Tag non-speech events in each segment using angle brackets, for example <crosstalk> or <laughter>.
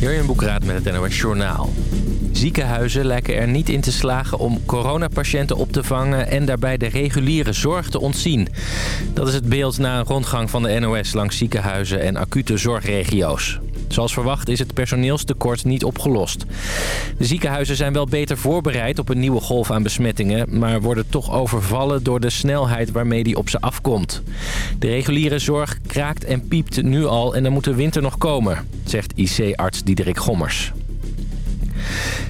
Jurjen Boekraat met het NOS Journaal. Ziekenhuizen lijken er niet in te slagen om coronapatiënten op te vangen... en daarbij de reguliere zorg te ontzien. Dat is het beeld na een rondgang van de NOS langs ziekenhuizen en acute zorgregio's. Zoals verwacht is het personeelstekort niet opgelost. De ziekenhuizen zijn wel beter voorbereid op een nieuwe golf aan besmettingen... maar worden toch overvallen door de snelheid waarmee die op ze afkomt. De reguliere zorg kraakt en piept nu al en dan moet de winter nog komen, zegt IC-arts Diederik Gommers.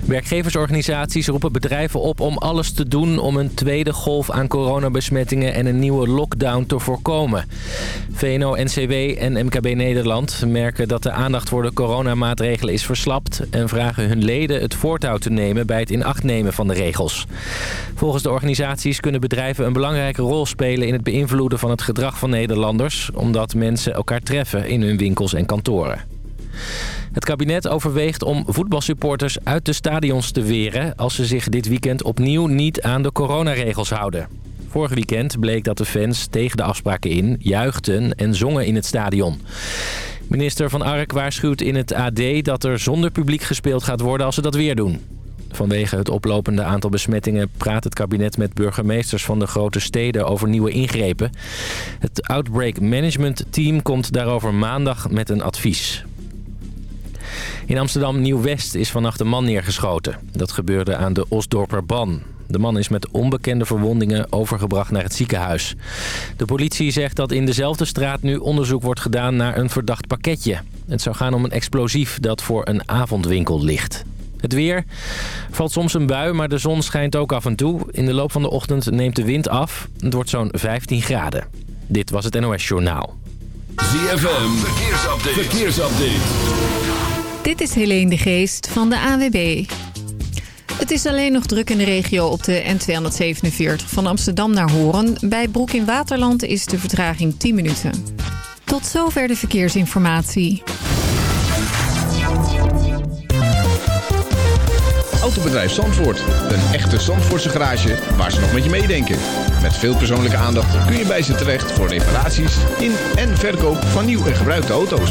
Werkgeversorganisaties roepen bedrijven op om alles te doen om een tweede golf aan coronabesmettingen en een nieuwe lockdown te voorkomen. VNO-NCW en MKB Nederland merken dat de aandacht voor de coronamaatregelen is verslapt en vragen hun leden het voortouw te nemen bij het in acht nemen van de regels. Volgens de organisaties kunnen bedrijven een belangrijke rol spelen in het beïnvloeden van het gedrag van Nederlanders, omdat mensen elkaar treffen in hun winkels en kantoren. Het kabinet overweegt om voetbalsupporters uit de stadions te weren... als ze zich dit weekend opnieuw niet aan de coronaregels houden. Vorig weekend bleek dat de fans tegen de afspraken in juichten en zongen in het stadion. Minister Van Ark waarschuwt in het AD dat er zonder publiek gespeeld gaat worden als ze dat weer doen. Vanwege het oplopende aantal besmettingen praat het kabinet met burgemeesters van de grote steden over nieuwe ingrepen. Het Outbreak Management Team komt daarover maandag met een advies. In Amsterdam Nieuw-West is vannacht een man neergeschoten. Dat gebeurde aan de Osdorperban. De man is met onbekende verwondingen overgebracht naar het ziekenhuis. De politie zegt dat in dezelfde straat nu onderzoek wordt gedaan naar een verdacht pakketje. Het zou gaan om een explosief dat voor een avondwinkel ligt. Het weer. Valt soms een bui, maar de zon schijnt ook af en toe. In de loop van de ochtend neemt de wind af. Het wordt zo'n 15 graden. Dit was het NOS Journaal. ZFM. Verkeersupdate. Verkeersupdate. Dit is Helene de Geest van de AWB. Het is alleen nog druk in de regio op de N247 van Amsterdam naar Horen. Bij Broek in Waterland is de vertraging 10 minuten. Tot zover de verkeersinformatie. Autobedrijf Zandvoort. Een echte Zandvoortse garage waar ze nog met je meedenken. Met veel persoonlijke aandacht kun je bij ze terecht voor reparaties in en verkoop van nieuw en gebruikte auto's.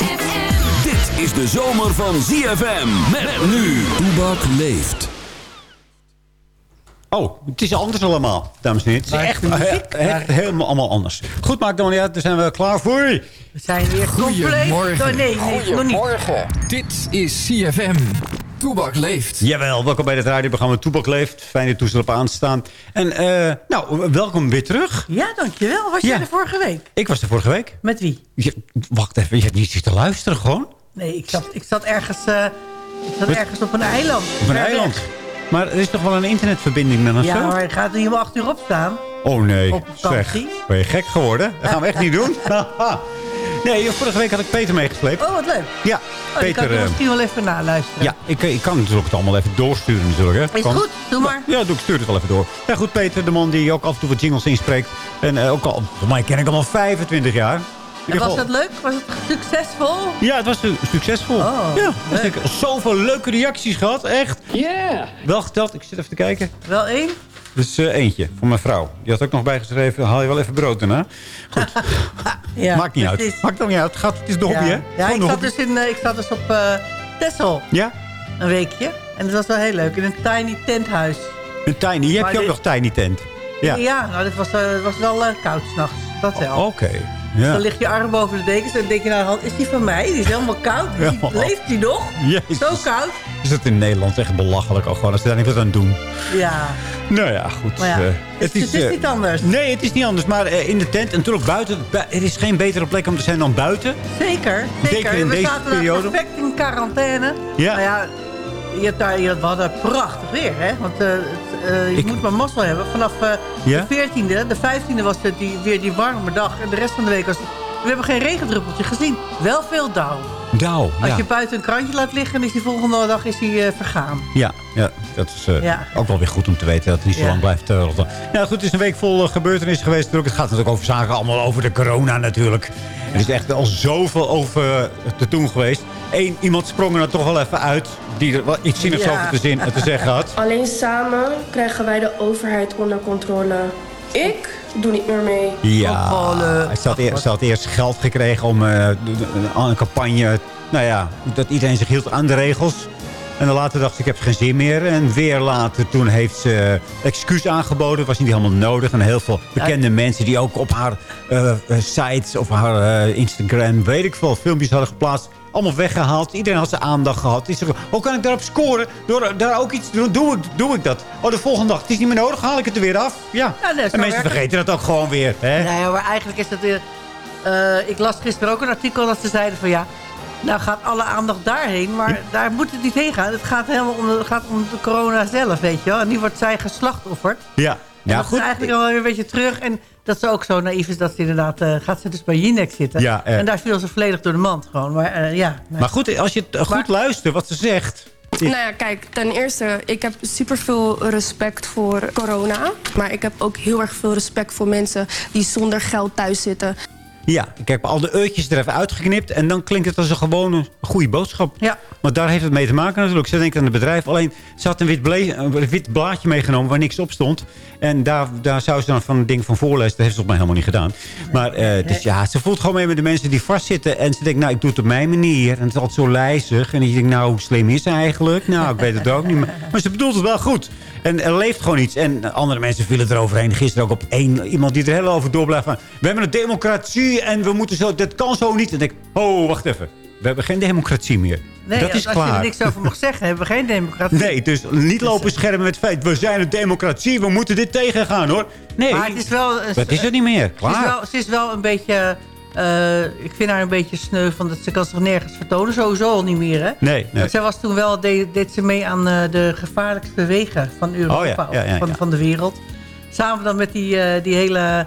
is de zomer van ZFM. Met nu. Toebak leeft. Oh, het is anders allemaal, dames en heren. Het is echt, echt, echt helemaal allemaal anders. Goed, maakt dan niet uit. Daar zijn we klaar voor. We zijn weer compleet. Oh, nee, nee, Goedemorgen. Dit is CFM. Toebak leeft. Jawel, welkom bij het radioprogramma Toebak leeft. Fijne toestel op aanstaan. En uh, nou, welkom weer terug. Ja, dankjewel. Was jij er vorige week? Ik was er vorige week. Met wie? Je, wacht even, je hebt niet zitten luisteren gewoon? Nee, ik zat, ik zat, ergens, uh, ik zat ergens op een eiland. Op een eiland? Maar er is toch wel een internetverbinding dan of Ja, maar ik ga er hier om acht uur op staan. Oh nee, op zeg. Ben je gek geworden? Dat gaan we echt niet doen. <laughs> <laughs> nee, vorige week had ik Peter meegesleept. Oh, wat leuk. Ja, oh, Peter... Ik kan uh, misschien wel even naluisteren. Ja, ik, ik kan natuurlijk het allemaal even doorsturen natuurlijk. Hè. Is goed, doe maar. Ja, doe, ik stuur het wel even door. Ja goed, Peter, de man die ook af en toe wat jingles inspreekt. En uh, ook al, voor mij ken ik hem al 25 jaar. En was dat leuk? Was het succesvol? Ja, het was succesvol. Oh, ja, ik zoveel leuke reacties gehad, echt. Yeah. Wel geteld, ik zit even te kijken. Wel één? Dus uh, eentje, voor mijn vrouw. Die had ook nog bijgeschreven, haal je wel even brood daarna. Goed. <laughs> ja, Maakt niet uit. Maakt ook niet uit. Gaat, het is de hobby, ja. hè? Ja, ik zat, dus in, uh, ik zat dus op uh, Texel. Ja? Een weekje. En dat was wel heel leuk. In een tiny tenthuis. Een tiny? Je hebt je ook nog tiny tent? Ja, ja nou, het was, was wel koud s'nachts. Dat wel. Oké. Okay. Ja. Dan ligt je arm boven de dekens en dan denk je nou, is die van mij? Die is helemaal koud. Die, Leeft die nog? Jezus. Zo koud. Is dat in Nederland echt belachelijk al gewoon als ze daar niet wat aan doen? Ja. Nou ja, goed. Ja, uh, het, is, het is uh, niet anders. Nee, het is niet anders. Maar uh, in de tent en natuurlijk buiten. Er is geen betere plek om te zijn dan buiten. Zeker. Zeker. zeker in We deze zaten periode. perfect in quarantaine. Ja. Nou ja, je daar, je, we hadden prachtig weer, hè? Want uh, uh, je ik... moet maar mazzel hebben. Vanaf uh, ja? de 14e, de 15e was het die, weer die warme dag. En de rest van de week was het... We hebben geen regendruppeltje gezien. Wel veel dauw. Dauw, Als je buiten een krantje laat liggen, is die volgende dag is hij uh, vergaan. Ja, ja dat is uh, ook wel weer goed om te weten dat het niet zo lang blijft uh, Ja, goed, het is een week vol gebeurtenissen geweest. Het gaat natuurlijk over zaken, allemaal over de corona natuurlijk. Er is echt al zoveel over te doen geweest. Eén iemand sprong er toch wel even uit die er wel iets zinnigs ja. over te, zin, te zeggen had. Alleen samen krijgen wij de overheid onder controle. Ik doe niet meer mee. Ja, had, eerst, had eerst geld gekregen om uh, een campagne... Nou ja, dat iedereen zich hield aan de regels. En dan later dacht ze, ik heb geen zin meer. En weer later, toen heeft ze excuus aangeboden. was niet helemaal nodig. En heel veel bekende mensen die ook op haar uh, sites, of haar uh, Instagram, weet ik veel, filmpjes hadden geplaatst allemaal weggehaald. Iedereen had zijn aandacht gehad. Die hoe kan ik daarop scoren? Door daar ook iets te doen, doe ik, doe ik dat. Oh, de volgende dag, het is niet meer nodig, haal ik het er weer af. Ja, ja en mensen vergeten dat ook gewoon weer. Hè? Nee, maar eigenlijk is dat weer... Uh, ik las gisteren ook een artikel dat ze zeiden van ja... Nou gaat alle aandacht daarheen, maar daar moet het niet heen gaan. Het gaat helemaal om de, gaat om de corona zelf, weet je wel. En nu wordt zij geslachtofferd. Ja. Ja, dat goed. is eigenlijk al een beetje terug. En dat ze ook zo naïef is dat ze inderdaad... Uh, gaat ze dus bij Jinek zitten. Ja, uh, en daar viel ze volledig door de mand gewoon. Maar, uh, ja, maar goed, als je goed maar, luistert wat ze zegt... Nou ja, kijk, ten eerste, ik heb superveel respect voor corona. Maar ik heb ook heel erg veel respect voor mensen die zonder geld thuis zitten. Ja, ik heb al de uitjes er even uitgeknipt. En dan klinkt het als een gewone goede boodschap. Ja. Maar daar heeft het mee te maken natuurlijk. Ze denkt aan het bedrijf. Alleen, ze had een wit, een wit blaadje meegenomen waar niks op stond. En daar, daar zou ze dan van een ding van voorlezen. Dat heeft ze op mij helemaal niet gedaan. Maar uh, dus ja, ze voelt gewoon mee met de mensen die vastzitten. En ze denkt, nou, ik doe het op mijn manier. En het is altijd zo lijzig. En je denkt, nou, hoe slim is ze eigenlijk? Nou, ik weet het ook niet. Maar, maar ze bedoelt het wel goed. En er leeft gewoon iets. En andere mensen vielen eroverheen. Gisteren ook op één iemand die er heel over door blijft van... We hebben een democratie en we moeten zo... Dat kan zo niet. En ik oh, wacht even. We hebben geen democratie meer. Nee, dat is als klaar. je er niks over mag zeggen, hebben we geen democratie. Nee, dus niet lopen schermen met feit... we zijn een democratie, we moeten dit tegengaan, hoor. Nee, maar het is wel, dat is het niet meer. Klaar. Ze is wel, ze is wel een beetje... Uh, ik vind haar een beetje sneu van dat ze kan zich nergens vertonen. Sowieso al niet meer, hè? Nee, nee. zij was toen wel, deed, deed ze mee aan uh, de gevaarlijkste wegen van Europa. Oh, ja, ja, ja, van, van de wereld. Samen dan met die, uh, die hele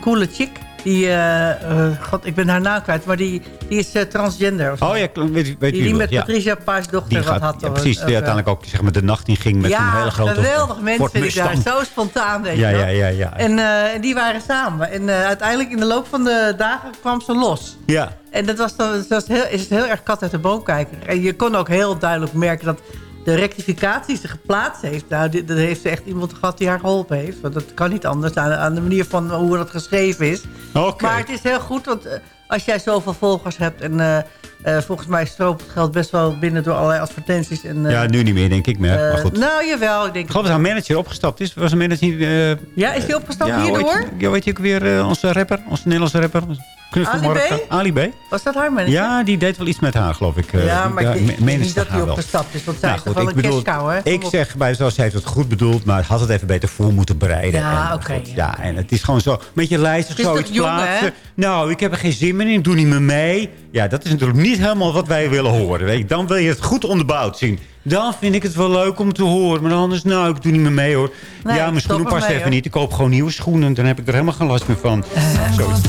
coole chick. Die, uh, god, ik ben haar naam kwijt, maar die, die is uh, transgender. Oh ja, weet, weet Die, die met Patricia Paas dochter gaat, had. Ja, precies, die uiteindelijk ook zeg maar, de nacht in ging met ja, een hele grote... geweldig mensen vind ik daar. Zo spontaan, weet ja, je ja, ja, ja. En die waren samen. En uiteindelijk in de loop van de dagen kwam ze los. Ja. En dat was dan, dat was heel, is het heel erg kat uit de boom kijken. En je kon ook heel duidelijk merken dat de rectificatie die ze geplaatst heeft... nou, dat heeft ze echt iemand gehad die haar geholpen heeft. Want dat kan niet anders aan, aan de manier van hoe dat geschreven is. Okay. Maar het is heel goed, want uh, als jij zoveel volgers hebt... en uh, uh, volgens mij stroopt het geld best wel binnen door allerlei advertenties. En, ja, nu niet meer, denk ik. Maar, maar goed. Nou, jawel. Ik denk ik geloof dat een manager opgestapt is. Was een manager... ja, is die opgestapt ja, hierdoor? Ja, weet je ook weer onze rapper, onze Nederlandse rapper... Ali B? Ali B? Was dat haar manager? Ja, die deed wel iets met haar, geloof ik. Ja, maar ja, ik denk niet dat hij opgestapt is. Want zij nou, is wel een cashcow, hè? Ik zeg bij zoals ze heeft het goed bedoeld, maar had het even beter voor moeten bereiden. Ja, oké. Okay, ja. en het is gewoon zo, een beetje lijstig zoiets jong, plaatsen. Hè? Nou, ik heb er geen zin meer in, ik doe niet meer mee. Ja, dat is natuurlijk niet helemaal wat wij willen horen. Weet je. Dan wil je het goed onderbouwd zien. Dan vind ik het wel leuk om te horen. Maar anders, nou, ik doe niet meer mee hoor. Nee, ja, mijn schoenen passen even hoor. niet. Ik koop gewoon nieuwe schoenen. Dan heb ik er helemaal geen last meer van. Uh, zoiets.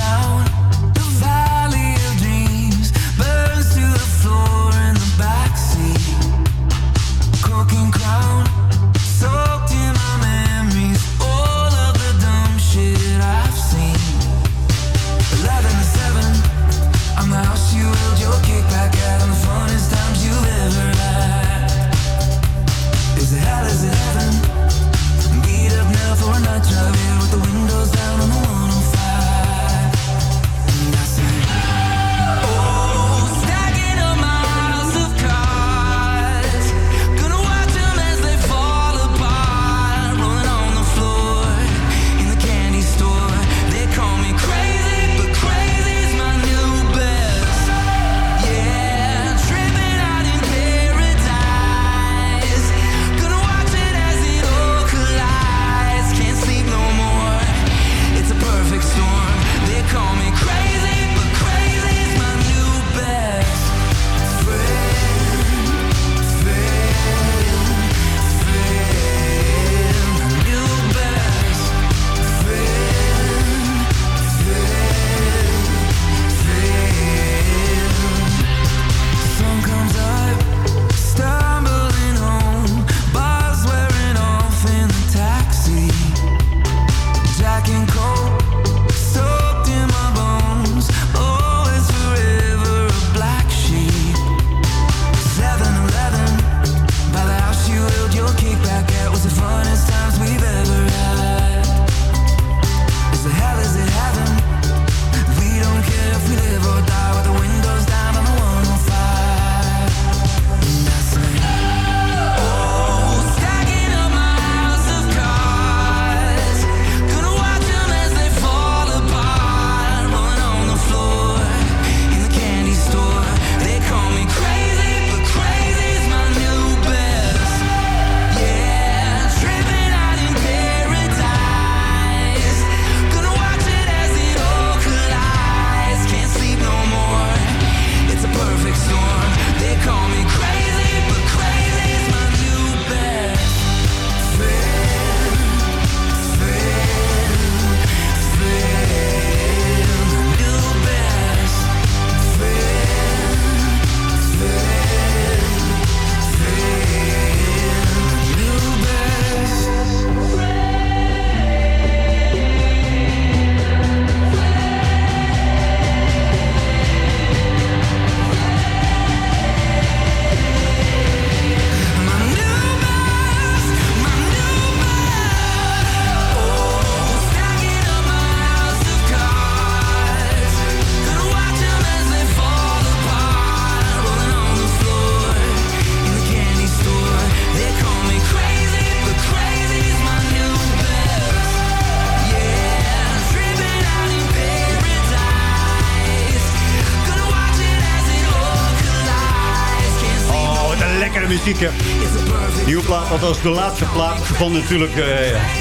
Althans de laatste plaat van natuurlijk uh,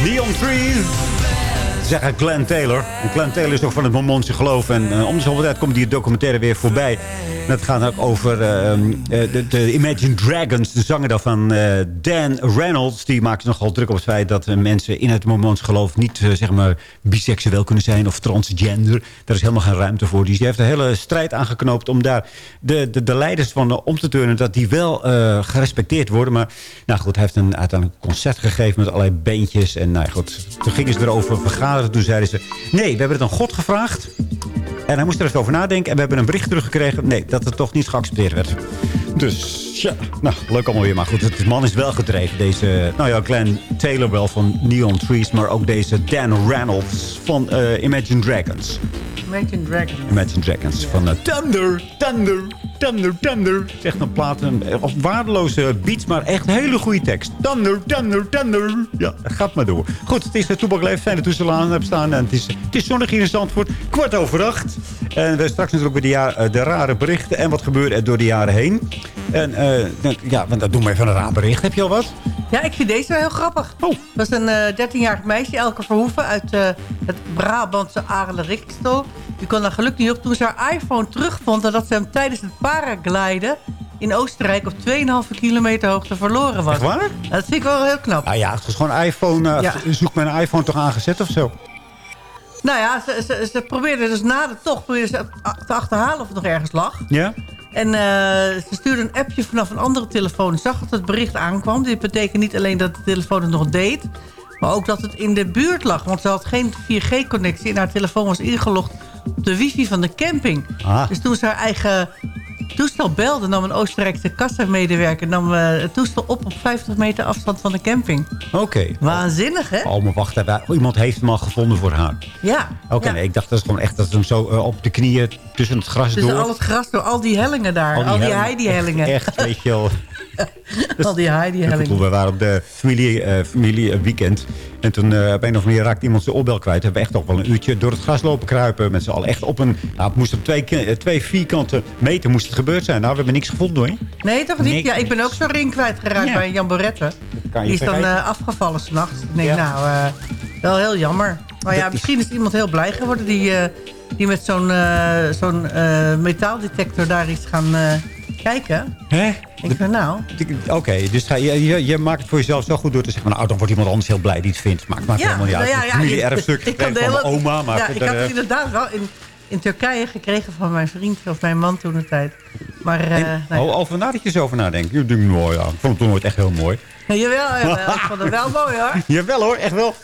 Neon Trees zeggen Glenn Taylor. En Glenn Taylor is ook van het Mormonse geloof. En uh, om de zoveel tijd komt die documentaire weer voorbij. Het gaat ook over uh, de, de, Imagine Dragons. De zanger daarvan, uh, Dan Reynolds. Die maakt nogal druk op het feit dat mensen in het Mormonse geloof... niet zeg maar biseksueel kunnen zijn of transgender. Daar is helemaal geen ruimte voor. Dus die heeft een hele strijd aangeknoopt om daar de, de, de leiders van om te turnen... dat die wel gerespecteerd worden. Maar nou goed, hij heeft een, uiteindelijk concert gegeven met allerlei beentjes. En nou goed, toen gingen ze erover vergaderen toen zeiden ze... nee, we hebben het aan God gevraagd. En hij moest er even over nadenken. En we hebben een bericht teruggekregen... nee, dat het toch niet geaccepteerd werd. Dus ja, nou, leuk allemaal weer. Maar goed, het man is wel gedreven. Deze, nou ja, Glenn Taylor wel van Neon Trees... maar ook deze Dan Reynolds van uh, Imagine Dragons. Imagine Dragons. Imagine Dragons van uh, Thunder, Thunder, Thunder, Thunder. Echt een plaat, een, of waardeloze beats, maar echt een hele goede tekst. Thunder, Thunder, Thunder. Ja, gaat maar door. Goed, het is de Toebakleef, zijn de toestel aan hebben staan. En het is, het is zonnig hier in Zandvoort, kwart over acht. En we straks natuurlijk weer de, uh, de rare berichten en wat gebeurt er door de jaren heen. En uh, ja, dat doen we even een raar bericht. Heb je al wat? Ja, ik vind deze wel heel grappig. Oh. Dat was een uh, 13-jarig meisje, Elke Verhoeven, uit uh, het Brabantse Arele-Rikstel. Die kon daar gelukkig niet op toen ze haar iPhone terugvond... nadat ze hem tijdens het paragliden in Oostenrijk op 2,5 kilometer hoogte verloren was. Echt waar? Dat vind ik wel heel knap. Ah ja, het is gewoon iPhone. Uh, ja. Zoek mijn iPhone toch aangezet of zo? Nou ja, ze, ze, ze probeerde dus na de tocht ze te achterhalen of het nog ergens lag. Ja. En uh, ze stuurde een appje vanaf een andere telefoon. Zag dat het bericht aankwam. Dit betekent niet alleen dat de telefoon het nog deed... maar ook dat het in de buurt lag. Want ze had geen 4G-connectie en haar telefoon was ingelogd op de wifi van de camping. Ah. Dus toen ze haar eigen toestel belde, nam een Oostenrijkse kassamedewerker nam, uh, het toestel op op 50 meter afstand van de camping. Oké. Waanzinnig, hè? Oh, maar wacht even. Iemand heeft hem al gevonden voor haar. Ja. Oké, nee, ik dacht dat is gewoon echt dat ze hem zo uh, op de knieën tussen het gras tussen door... Tussen al het gras door, al die hellingen daar. Al die, al die echt, weet je wel. <laughs> al die Heidi-hellingen. We waren op de familie, uh, familie weekend. En toen uh, op een of manier raakte iemand zijn oorbel kwijt. Hebben we echt nog wel een uurtje door het gras lopen kruipen. Met z'n allen echt op een... Nou, het moest op twee, twee vierkante meter moest het gebeurd zijn. Nou, we hebben niks gevonden hoor. Nee, toch niet? Ja, ik ben ook zo'n ring kwijtgeraakt ja. bij Jan Borette. Die is dan uh, afgevallen s'nachts. Ik denk, ja. nou, wel heel jammer. Maar ja, misschien is iemand heel blij geworden die, die met zo'n zo'n metaaldetector daar iets gaan kijken. Hè? Ik vind nou... Oké, dus je, je, je, maakt het voor jezelf zo goed door te zeggen... nou, dan wordt iemand anders heel blij die het vindt. Maakt, ja, helemaal niet uit. Nou ja, familie erfstuk <laughs> van mijn oma. Maar ja, ik had het inderdaad wel in, in Turkije gekregen van mijn vriend... of mijn man toen de tijd. Maar, uh, en, nee. oh, over nadat je over nadenkt. Je denkt, mooi, ja. Ik vond het toen nooit echt heel mooi. Ja, jawel, jawel. <laughs> ik vond het wel mooi, hoor. jawel, hoor. Echt wel.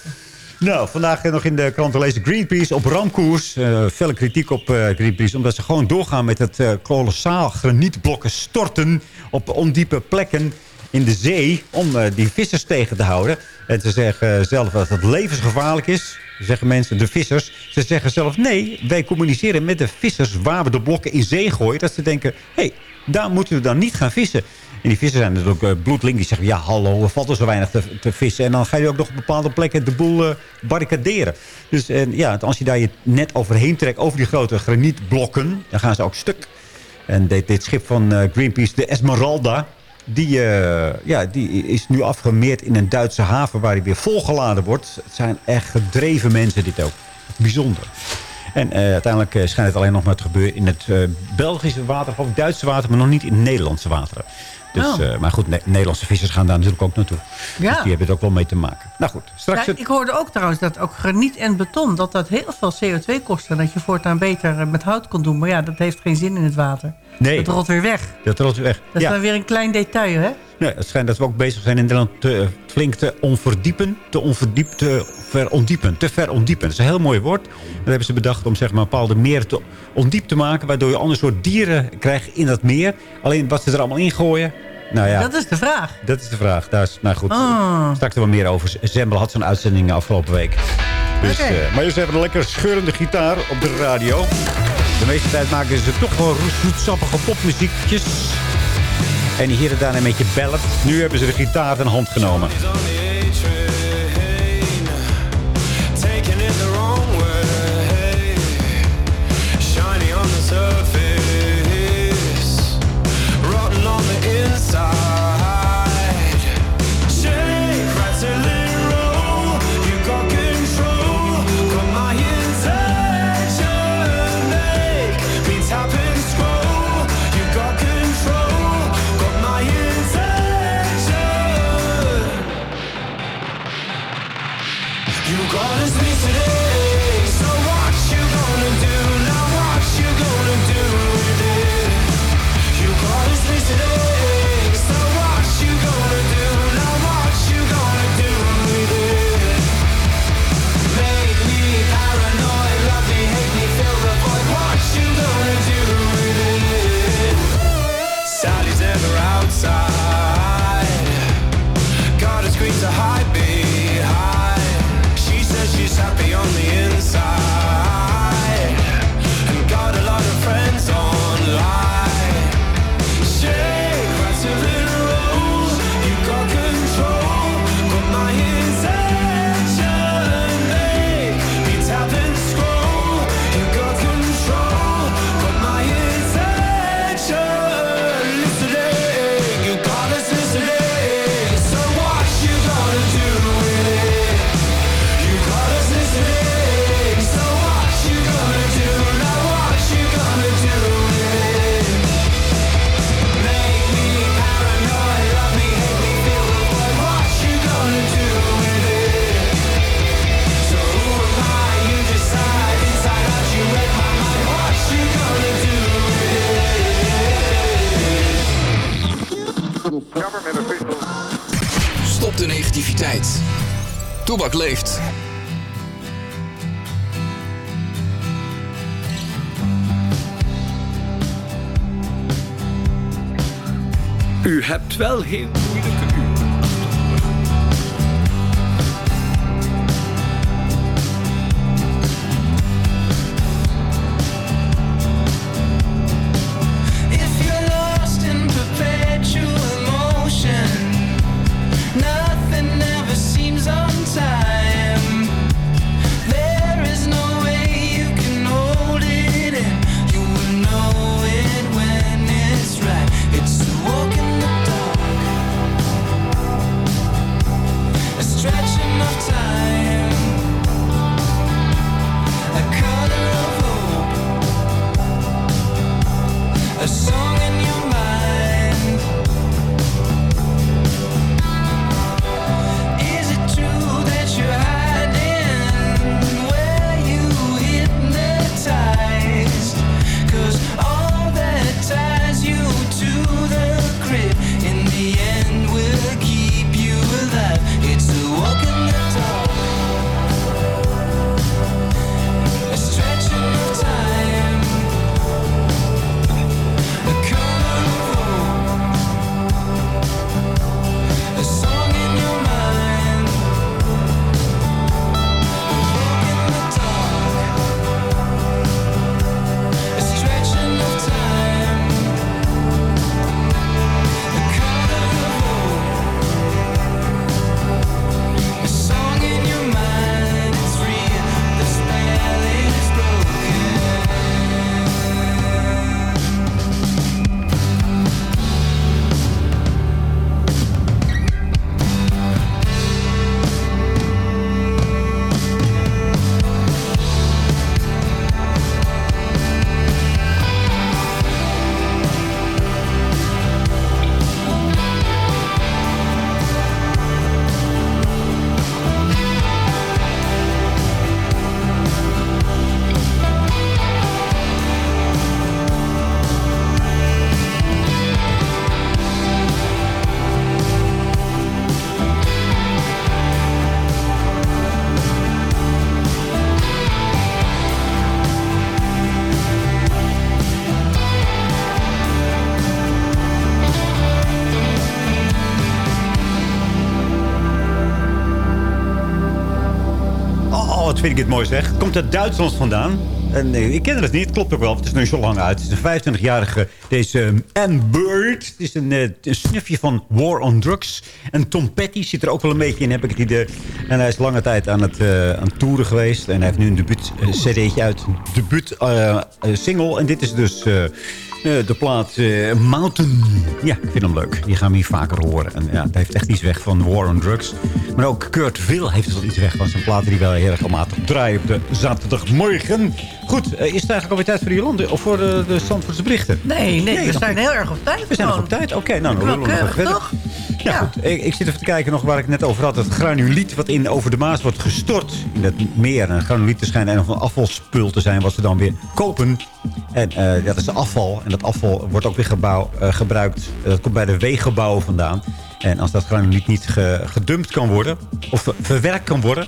Nou, vandaag nog in de krant te lezen Greenpeace op ramkoers. Uh, felle kritiek op uh, Greenpeace. Omdat ze gewoon doorgaan met het kolossaal granietblokken storten... op ondiepe plekken in de zee om die vissers tegen te houden. En ze zeggen zelf dat het levensgevaarlijk is. Zeggen mensen, de vissers. Ze zeggen zelf, nee, wij communiceren met de vissers... waar we de blokken in zee gooien. Dat ze denken, hé, hey, daar moeten we dan niet gaan vissen. En die vissen zijn natuurlijk uh, bloedlink. Die zeggen, ja hallo, er valt er zo weinig te, vissen. En dan ga je ook nog op bepaalde plekken de boel uh, barricaderen. Dus en, ja, als je daar je net overheen trekt, over die grote granietblokken... dan gaan ze ook stuk. En dit, schip van uh, Greenpeace, de Esmeralda... Die, ja, die is nu afgemeerd in een Duitse haven waar hij weer volgeladen wordt. Het zijn echt gedreven mensen dit ook. Bijzonder. En uiteindelijk schijnt het alleen nog maar te gebeuren in het Belgische water, of Duitse water, maar nog niet in Nederlandse wateren. Dus, oh. uh, maar goed, ne Nederlandse vissers gaan daar natuurlijk ook naartoe. Ja. Dus die hebben het ook wel mee te maken. Nou goed, straks... Ja, Ik hoorde ook trouwens dat ook graniet en beton... dat dat heel veel CO2 kost. En dat je voortaan beter met hout kon doen. Maar ja, dat heeft geen zin in het water. Nee. Dat rolt weer weg. Dat rolt weer weg. Dat is dan weer een klein detail, hè? Nee, het schijnt dat we ook bezig zijn in Nederland te, uh, flink te onverdiepen. Te onverdiep, te verondiepen. Te verondiepen. Dat is een heel mooi woord. Dat hebben ze bedacht om zeg maar, bepaalde meren te ondiep te maken. Waardoor je een ander soort dieren krijgt in dat meer. Alleen wat ze er allemaal in gooien... Nou ja, dat is de vraag. Dat is de vraag. Daar is, nou goed, oh. straks er wel meer over. Zembel had zo'n uitzending afgelopen week. Dus, okay. uh, maar jullie hebben een lekker scheurende gitaar op de radio. De meeste tijd maken ze toch wel zoetsappige popmuziekjes. En hier en daar een beetje bellen. Nu hebben ze de gitaar in hand genomen. Government officials. Stop de negativiteit. Toebak leeft. U hebt wel heel ik het mooi zeg. Komt uit Duitsland vandaan. En nee, ik ken het niet. Klopt ook wel. Het is nu zo lang uit. Het is een 25-jarige, deze um, Anne Bird. Het is een, eh, een snufje van War on Drugs. En Tom Petty zit er ook wel een beetje in, heb ik het idee. En hij is lange tijd aan het, eh, aan toeren geweest. En hij heeft nu een debuut-cd'tje uit. Een debuut-single. en dit is dus... eh, de plaat eh, Mountain. Ja, ik vind hem leuk. Die gaan we hier vaker horen. En ja, het heeft echt iets weg van War on Drugs. Maar ook Kurt Will heeft wel iets weg van zijn platen... die wel heel erg regelmatig draaien op de zaterdagmorgen. Goed, eh, is het eigenlijk alweer tijd voor de Jolande... of voor de, de Zandvoortse berichten? Nee, nee, we zijn heel erg op tijd. We zijn nog op tijd? Oké, nou, dan we nog verder. toch? Ja, Ja. goed. Ik, ik zit even te kijken nog waar ik het net over had. Het granuliet wat in over de Maas wordt gestort in het meer. En granuliet schijnt een afvalspul te zijn wat ze dan weer kopen. En dat is afval. En dat afval wordt ook weer gebouw, eh, gebruikt. Eh, dat komt bij de weeggebouwen vandaan. En als dat granuliet niet ge- gedumpt kan worden, of ver- verwerkt kan worden...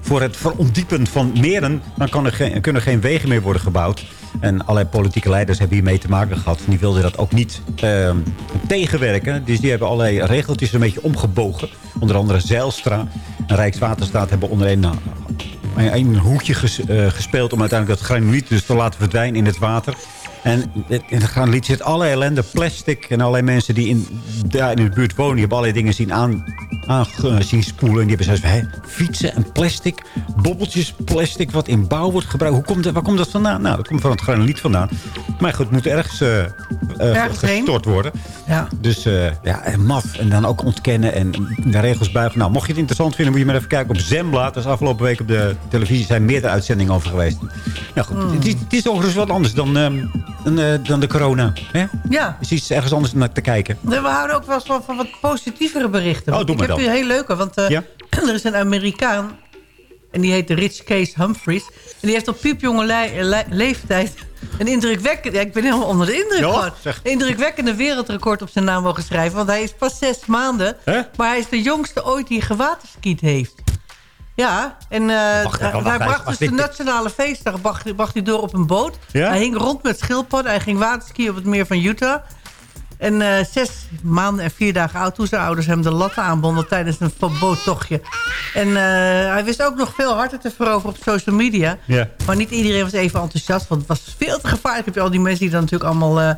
voor het verontdiepen van meren, dan kan er kunnen geen wegen meer worden gebouwd. En allerlei politieke leiders hebben hiermee te maken gehad. Die wilden dat ook niet ehm, tegenwerken. Dus die hebben allerlei regeltjes een beetje omgebogen. Onder andere Zijlstra en Rijkswaterstaat hebben onder een, een, hoekje eh, gespeeld... om uiteindelijk dat granuliet dus te laten verdwijnen in het water. En in het granuliet zit allerlei ellende, plastic... en allerlei mensen die in, daar in de buurt wonen... die hebben allerlei dingen zien aan, aan zien spoelen. En die hebben zelfs fietsen en plastic, bobbeltjes plastic... wat in bouw wordt gebruikt. Hoe komt dat, waar komt dat vandaan? Nou, dat komt van het granuliet vandaan. Maar goed, het moet ergens, eh, eh, gestort worden. Ja. Dus eh, ja, en maf. En dan ook ontkennen en de regels buigen. Nou, mocht je het interessant vinden, moet je maar even kijken op Zembla. Dat is afgelopen week op de televisie. zijn meerdere uitzendingen over geweest. Nou goed, Hmm. het, is, het is overigens wat anders dan, ehm, dan, eh, dan de corona. Hè? Ja. is iets ergens anders naar te kijken. We houden ook wel eens van, van wat positievere berichten. Oh, doe ik maar heb dan. hier een heel leuke, want eh, Ja? <clears throat> er is een Amerikaan... En die heet de Rich Case Humphries. En die heeft op piepjonge le- le- leeftijd een indrukwekkend... Ja, ik ben helemaal onder de indruk zeg. Een indrukwekkende wereldrecord op zijn naam mogen schrijven. Want hij is pas zes maanden. Maar hij is de jongste ooit die gewaterskiet heeft. Ja, en eh, Wacht hij- wacht hij even. bracht dus de nationale feestdag bracht, bracht hij door op een boot. Ja? Hij hing rond met schildpadden. Hij ging waterskiën op het meer van Utah. En eh, zes maanden en vier dagen oud toen zijn ouders hem de latten aanbonden tijdens een boottochtje. En eh, hij wist ook nog veel harder te veroveren op social media. Ja. Maar niet iedereen was even enthousiast, want het was veel te gevaarlijk. Heb je al die mensen die dan natuurlijk allemaal eh,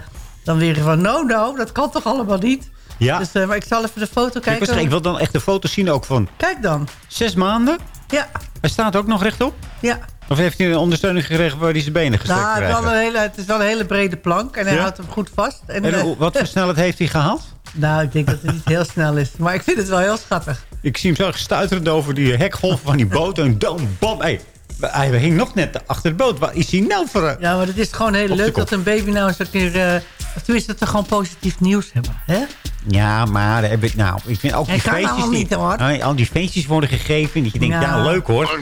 dan weer van... no, no, dat kan toch allemaal niet? Ja. Dus, eh, maar ik zal even de foto Ik, was kijken. er- ik wil dan echt de foto's zien ook van Kijk dan. zes maanden. Ja, Hij staat ook nog rechtop. ja. Of heeft hij een ondersteuning gekregen waar hij zijn benen gestrekt Nou, het, is krijgt? wel een hele, het is wel een hele brede plank en hij Ja? houdt hem goed vast. En, En eh, wat voor <laughs> snelheid heeft hij gehaald? nou, ik denk dat het niet heel snel is. Maar ik vind het wel heel schattig. Ik zie hem zo stuiterend over die hekgolven van die boot. En dan, bam, hey, hij hing nog net achter de boot. Wat is hij nou voor... Ja, maar het is gewoon heel leuk dat een baby nou eens een keer... eh, tenminste, dat we gewoon positief nieuws hebben. Hè? Ja, maar daar heb ik, nou, ik vind ook die feestjes die, niet, hoor. Al die feestjes worden gegeven. Dat je denkt, ja, Ja. leuk hoor.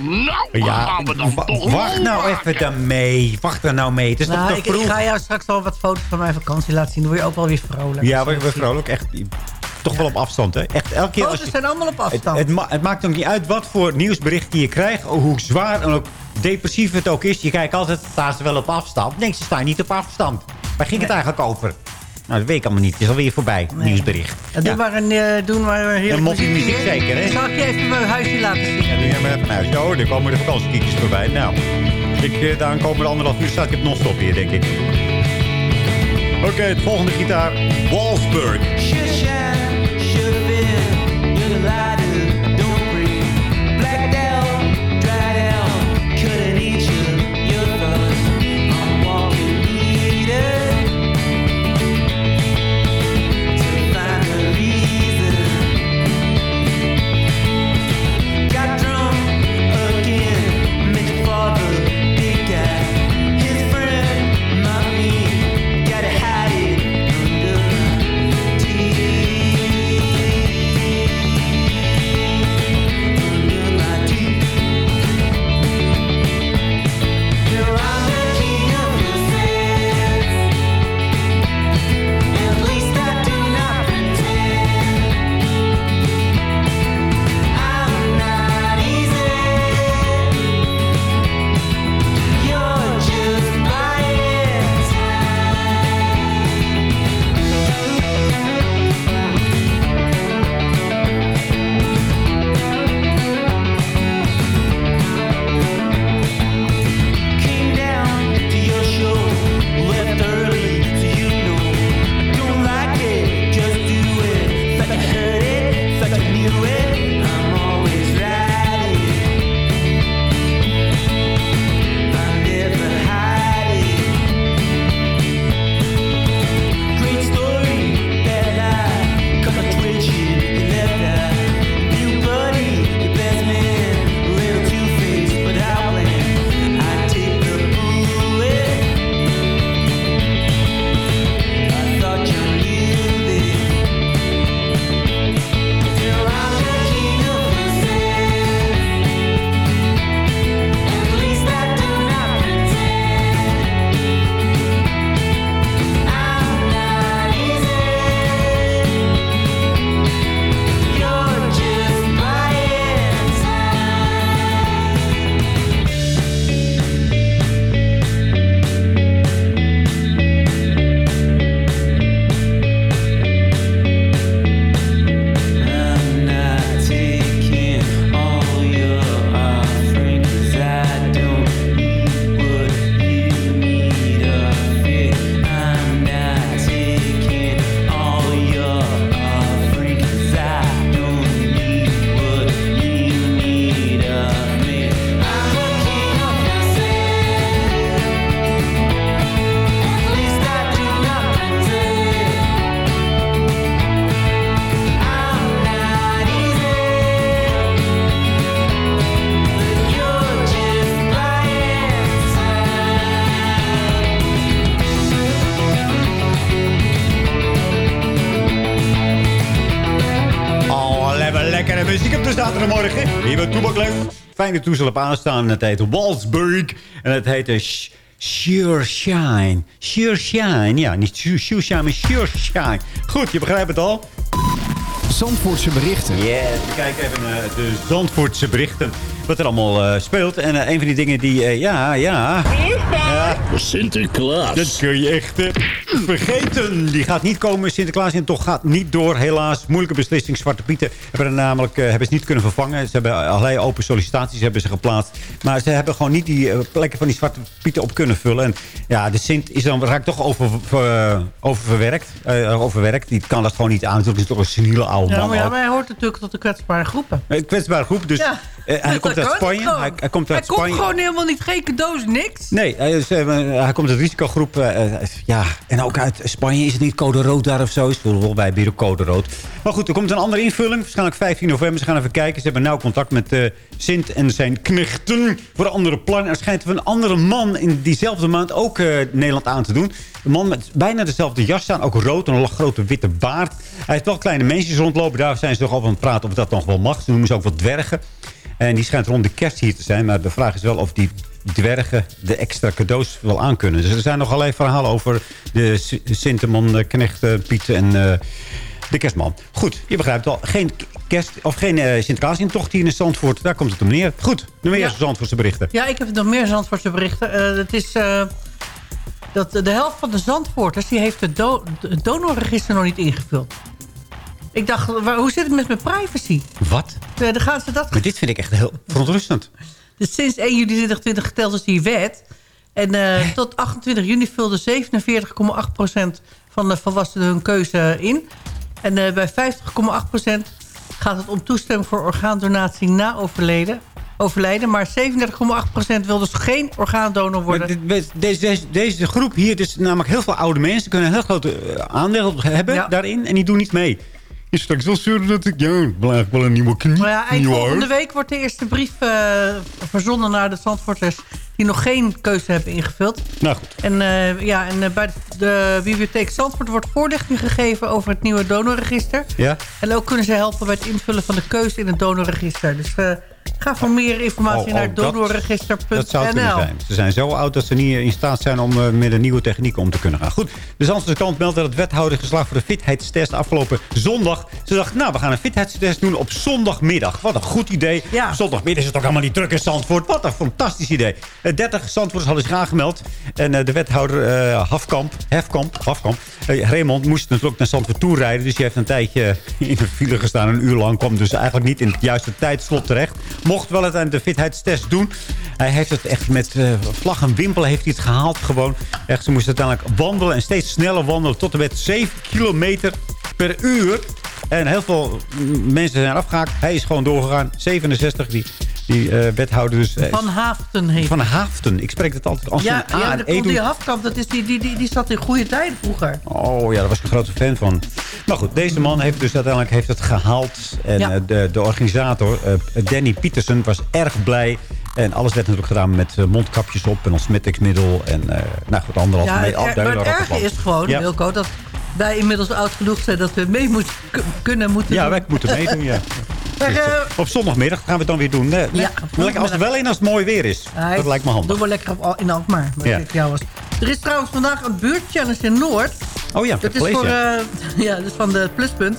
ja, wa- wacht nou even daarmee. Wacht er nou mee. Het is Nou, toch ik, te ik vroeg? ga jou straks wel wat foto's van mijn vakantie laten zien. Dan word je ook wel weer vrolijk. Ja, we ben vrolijk. Echt, toch wel op afstand, hè? Echt, elke keer als Foto's je... zijn allemaal op afstand. het, ma- het maakt ook niet uit wat voor nieuwsberichten je krijgt. Hoe zwaar en ook depressief het ook is. Je kijkt altijd, staan ze wel op afstand? Nee, ze staan niet op afstand. Waar ging het eigenlijk over? Nou, dat weet ik allemaal niet. Het is alweer voorbij, nieuwsbericht. Ja, doe maar een, eh, doe maar een Een moppie muziek zeker, hè? Zal ik je even mijn huisje laten zien? Ja, doe jij maar even naar huis. Oh, er komen de vakantiekiekjes voorbij. Nou, ik, eh, daar komen de anderhalf uur staat ik het non-stop hier, denk ik. Oké, het volgende gitaar. Walsburg. Fijne toestel op aanstaan. Het heet Walsburg. En het heet... Sh- Sure Shine. Sure Shine. Ja, niet Sure Shine, maar Sure Shine. Goed, je begrijpt het al. Zandvoortse berichten. Yes, we kijken even naar de Zandvoortse berichten. Wat er allemaal eh, speelt. En eh, een van die dingen die... eh, ja, ja. ja. Sinterklaas. Dat kun je echt vergeten. Die gaat niet komen. Sinterklaas in toch gaat niet door. Helaas, moeilijke beslissing. Zwarte Pieten hebben, er namelijk, eh, hebben ze niet kunnen vervangen. Ze hebben allerlei open sollicitaties hebben ze geplaatst. Maar ze hebben gewoon niet die plekken van die Zwarte Pieten op kunnen vullen. En ja, de Sint is dan raakt toch over, ver- oververwerkt. eh, overwerkt. Die kan dat gewoon niet aan. Het is toch een seniele oude Ja, man. maar, ja, maar hij hoort natuurlijk tot de kwetsbare groepen. Een kwetsbare groep. Dus Ja. Eh, hij komt uit Spanje. Hij, hij komt uit Hij Spanje. komt gewoon helemaal niet, geen cadeaus, niks. Nee, hij, is, eh, hij komt uit de risicogroep. eh, ja, en ook uit Spanje is het niet code rood daar of zo. Is wel bij bieden code rood. Maar goed, er komt een andere invulling. Waarschijnlijk 15 november. Ze gaan even kijken. Ze hebben nauw contact met Sint en zijn knechten voor andere plannen. Er schijnt een andere man in diezelfde maand ook Nederland aan te doen. Een man met bijna dezelfde jas aan. Ook rood en een grote witte baard. Hij heeft wel kleine mensjes rondlopen. Daar zijn ze toch al het praten of dat nog wel mag. Ze noemen ze ook wat dwergen. En die schijnt rond de kerst hier te zijn. Maar de vraag is wel of die dwergen de extra cadeaus wel aankunnen. Dus er zijn nog allerlei verhalen over de S- Sinterman, eh, Knecht, eh, Piet en eh, de kerstman. Goed, je begrijpt al. Geen, kerst, of geen eh, Sinterklaas in tocht hier in Zandvoort. Daar komt het om neer. Goed, nu meer Ja. Zandvoortse berichten. Ja, ik heb nog meer Zandvoortse berichten. Eh, het is eh, dat de helft van de Zandvoorters... die heeft het, do het donorregister nog niet ingevuld. Ik dacht, waar- hoe zit het met mijn privacy? Wat? Eh, dan gaan ze dat... Maar dit vind ik echt heel verontrustend. Dus sinds 1 juli 2020 geteld is die wet. En eh, tot 28 juni vulde 47,8% van de volwassenen hun keuze in. En eh, bij 50,8% gaat het om toestemming voor orgaandonatie na overleden. overlijden. Maar 37,8% wil dus geen orgaandonor worden. Dit- deze, deze, deze groep hier, dus namelijk heel veel oude mensen... kunnen een heel grote eh, aandeel hebben Ja. daarin en die doen niet mee. Je straks wel zeuren dat ik... Ja, blijf wel een nieuwe knie. Maar ja, eind volgende week wordt de eerste brief eh, verzonden naar de Zandvoorters... die nog geen keuze hebben ingevuld. Nou goed. En, eh, ja, en eh, bij de, de bibliotheek Zandvoort wordt voorlichting gegeven over het nieuwe donorregister. Ja? En ook kunnen ze helpen bij het invullen van de keuze in het donorregister. Dus ga voor meer informatie Oh, naar oh, donorregister.nl. Dat zou het kunnen zijn. Ze zijn zo oud dat ze niet in staat zijn om eh, met een nieuwe techniek om te kunnen gaan. Goed, de Zandvoortse kant meldt dat het wethouder geslaagd voor de fitheidstest afgelopen zondag. Ze dacht, nou, we gaan een fitheidstest doen op zondagmiddag. Wat een goed idee. Ja. Zondagmiddag is het ook helemaal niet druk in Zandvoort. Wat een fantastisch idee. Eh, 30 Zandvoorters hadden zich aangemeld. En eh, de wethouder eh, Hafkamp, Hefkamp, Hafkamp, eh, Raymond moest natuurlijk naar Zandvoort toe rijden. Dus die heeft een tijdje in de file gestaan. Een uur lang kwam dus eigenlijk niet in het juiste tijdslot terecht. Mocht wel het aan de fitheidstest doen. Hij heeft het echt met eh, vlag en wimpel heeft hij het gehaald gewoon. Echt, ze moesten uiteindelijk wandelen en steeds sneller wandelen. Tot en met 7 kilometer per uur. En heel veel mensen zijn afgehaakt. Hij is gewoon doorgegaan. 67, die, die eh, wethouder dus. eh, Van Haften heet van Haften. Ik spreek het altijd als Ja, een A ja en E die Hafkamp. Dat is die, die, die, die zat in goede tijden vroeger. Oh ja, daar was ik een grote fan van. Maar goed, deze man heeft dus uiteindelijk heeft het gehaald. En Ja. eh, de, de organisator, Danny Pietersen, was erg blij. En alles werd natuurlijk gedaan met mondkapjes op en ontsmettingsmiddel. En nou goed, anderhalve Ja, meter. er- maar het erge is gewoon, Ja. Wilco, dat wij inmiddels oud genoeg zijn... dat we mee moeten, kunnen moeten Ja, doen. wij moeten meedoen, ja. <laughs> Dus, eh, op zondagmiddag gaan we het dan weer doen. Nee. Ja, Lekker als het wel in als het mooi weer is. Dat lijkt me handig. Doe maar lekker op, in Alkmaar. Maar Ja. was. Er is trouwens vandaag een buurtchallenge in Noord. Oh ja, Dat is voor, ja. eh, <laughs> ja, dat is van de pluspunt.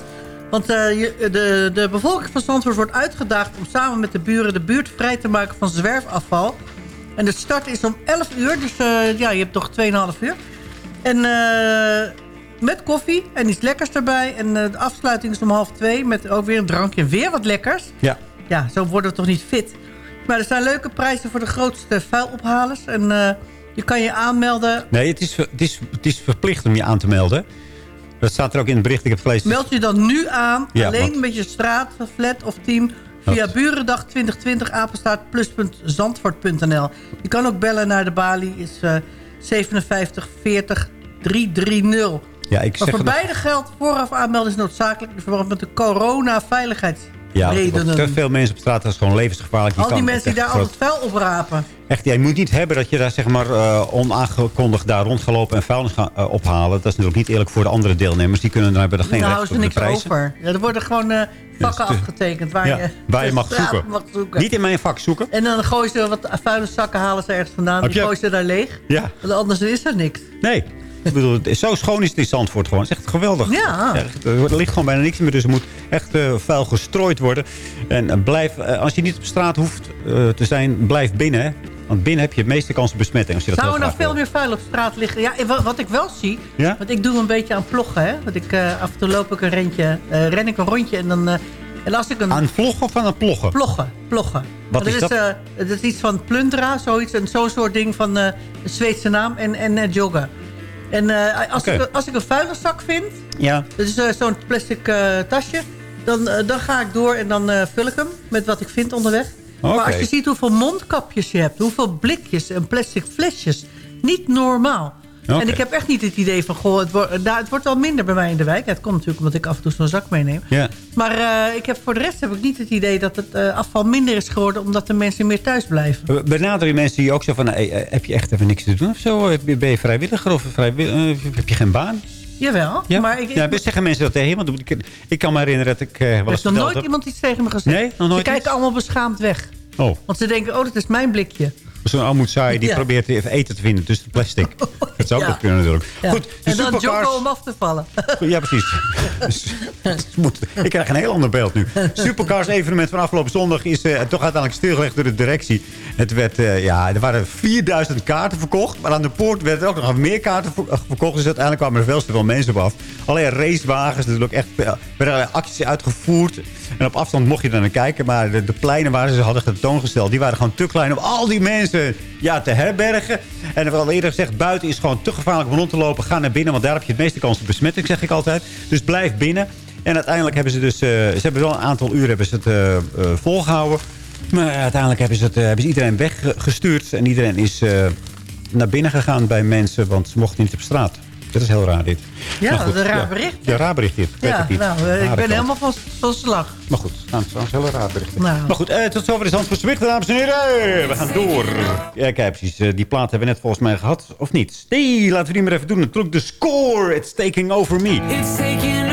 Want eh, de, de bevolking van Zandvoort wordt uitgedaagd... om samen met de buren de buurt vrij te maken van zwerfafval. En de start is om 11 uur. Dus ja, je hebt toch 2,5 uur. En eh, met koffie en iets lekkers erbij. En eh, de afsluiting is om half twee. Met ook weer een drankje en weer wat lekkers. Ja. Ja, zo worden we toch niet fit. Maar er zijn leuke prijzen voor de grootste vuilophalers. En eh, je kan je aanmelden. Nee, het is, het, is, het is verplicht om je aan te melden. Dat staat er ook in het bericht. Ik heb gelezen. Meld je dan nu aan. Ja, alleen want- met je straat, flat of team. Via? Burendag 2020 apenstaart plus.zandvoort.nl. Je kan ook bellen naar de balie. Is eh 57 40 330. Ja, ik Maar zeg voor beide geldt vooraf aanmelden is noodzakelijk... in verband met de corona-veiligheidsregels. Ja, te veel mensen op straat, dat is gewoon levensgevaarlijk. Je Al die kan mensen die daar al groot- het vuil oprapen. Echt, jij moet niet hebben dat je daar zeg maar eh, onaangekondigd daar rondgelopen en vuilnis gaat eh, ophalen. Dat is natuurlijk niet eerlijk voor de andere deelnemers. Die kunnen dan hebben er geen Daar recht op de niks prijzen. over. Ja, er worden gewoon eh, vakken afgetekend waar Ja, je, waar je mag de zoeken. mag zoeken. Niet in mijn vak zoeken. En dan gooien ze wat vuile zakken, halen ze ergens vandaan. Heb Die je- gooien ze daar leeg. Ja, Want anders is er niks. nee. Ik bedoel, is zo schoon is het in Zandvoort gewoon. Het is echt geweldig. Ja. Echt, er ligt gewoon bijna niks meer. Dus er moet echt eh, vuil gestrooid worden. En eh, blijf, eh, als je niet op straat hoeft te zijn, blijf binnen. hè. Want binnen heb je het meeste kans op besmetting. Als je dat Zou er nog veel meer vuil op straat liggen? Ja, wat ik wel zie, Ja? want ik doe een beetje aan ploggen. Hè? Want ik, af en toe loop ik een rentje, ren ik een rondje en dan... en als ik een... Aan vloggen of aan het ploggen? Ploggen, ploggen. Wat Want is dat? het is iets van plundra, zoiets. Zo'n soort ding van een Zweedse naam en, en joggen. En eh, als, ik, als ik een vuilniszak vind, Ja. dat is eh, zo'n plastic eh, tasje... Dan, dan ga ik door en dan vul ik hem met wat ik vind onderweg. Maar als je ziet hoeveel mondkapjes je hebt, hoeveel blikjes en plastic flesjes... niet normaal. En ik heb echt niet het idee van, goh, het, wordt nou, het wordt wel minder bij mij in de wijk. Het komt natuurlijk omdat ik af en toe zo'n zak meeneem. Ja. Maar eh, ik heb, voor de rest heb ik niet het idee dat het eh, afval minder is geworden... omdat de mensen meer thuis blijven. Eh, Benader je mensen die ook zo van... nou, eh, heb je echt even niks te doen of zo? Ben je vrijwilliger of vrijwi- eh, heb je geen baan? Jawel, Ja, maar ik, ik, ja best zeggen mensen dat tegen ik, ik kan me herinneren dat ik wel er heeft nog nooit heb. iemand iets tegen me gezegd. Nee, nog nooit Ze kijken iets? allemaal beschaamd weg. Oh, Want ze denken, oh, dat is mijn blikje. Zo'n saai die Ja. probeert even eten te vinden tussen het plastic. Dat zou ook nog kunnen natuurlijk. Goed, en dan joggen om af te vallen. Ja, precies. <laughs> Dus, moet- ik krijg een heel ander beeld nu. Supercars evenement van afgelopen zondag is eh, toch uiteindelijk stilgelegd door de directie. Het werd, eh, ja, er waren 4000 kaarten verkocht. Maar aan de poort werden er ook nog meer kaarten ver- verkocht. Dus uiteindelijk kwamen er veel te veel mensen op af. Alleen racewagens, natuurlijk echt, eh, er werden allerlei acties uitgevoerd. En op afstand mocht je daar naar kijken. Maar de, de pleinen waar ze hadden getoongesteld, die waren gewoon te klein om al die mensen ja, te herbergen. En werd al eerder gezegd, buiten is gewoon te gevaarlijk om rond te lopen. Ga naar binnen, want daar heb je het meeste kans op besmetting, zeg ik altijd. Dus blijf binnen. En uiteindelijk hebben ze dus... eh, ze hebben wel een aantal uur hebben ze het eh, eh, volgehouden. Maar uiteindelijk hebben ze, het, eh, hebben ze iedereen weggestuurd. En iedereen is eh, naar binnen gegaan bij mensen, want ze mochten niet op straat. Dat is heel raar dit. Ja, goed, dat is een raar ja. bericht. Ja, raar bericht dit. Ik weet Ja, het niet. nou, eh, ik ben kant. helemaal van, van slag. Maar goed, nou, het is een heel raar bericht. Nou. Maar goed, eh, tot zover de Zandvoortse berichten, dames en heren. We gaan door. Ja, kijk, precies. eh, die plaat hebben we net volgens mij gehad, of niet? Nee, laten we die maar even doen. Natuurlijk de score. It's taking over me. It's taking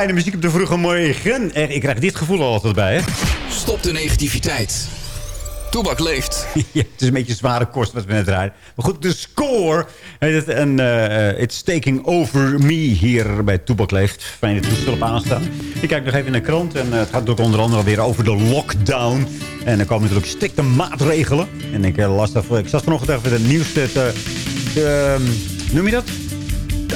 fijne muziek op de vroege morgen. Ik krijg dit gevoel al altijd bij, hè? Stop de negativiteit. Toebak leeft. <laughs> ja, het is een beetje zware kost wat we net draaien. Maar goed, de score. heet het, En eh, It's Taking Over Me hier bij Toebak Leeft. Fijn dat toestel op aanstaan. Ik kijk nog even in de krant. En eh, het gaat ook onder andere weer over de lockdown. En er komen natuurlijk strikte maatregelen. En ik, uh, las daarvoor, ik zat vanochtend even het nieuws um, noem je dat?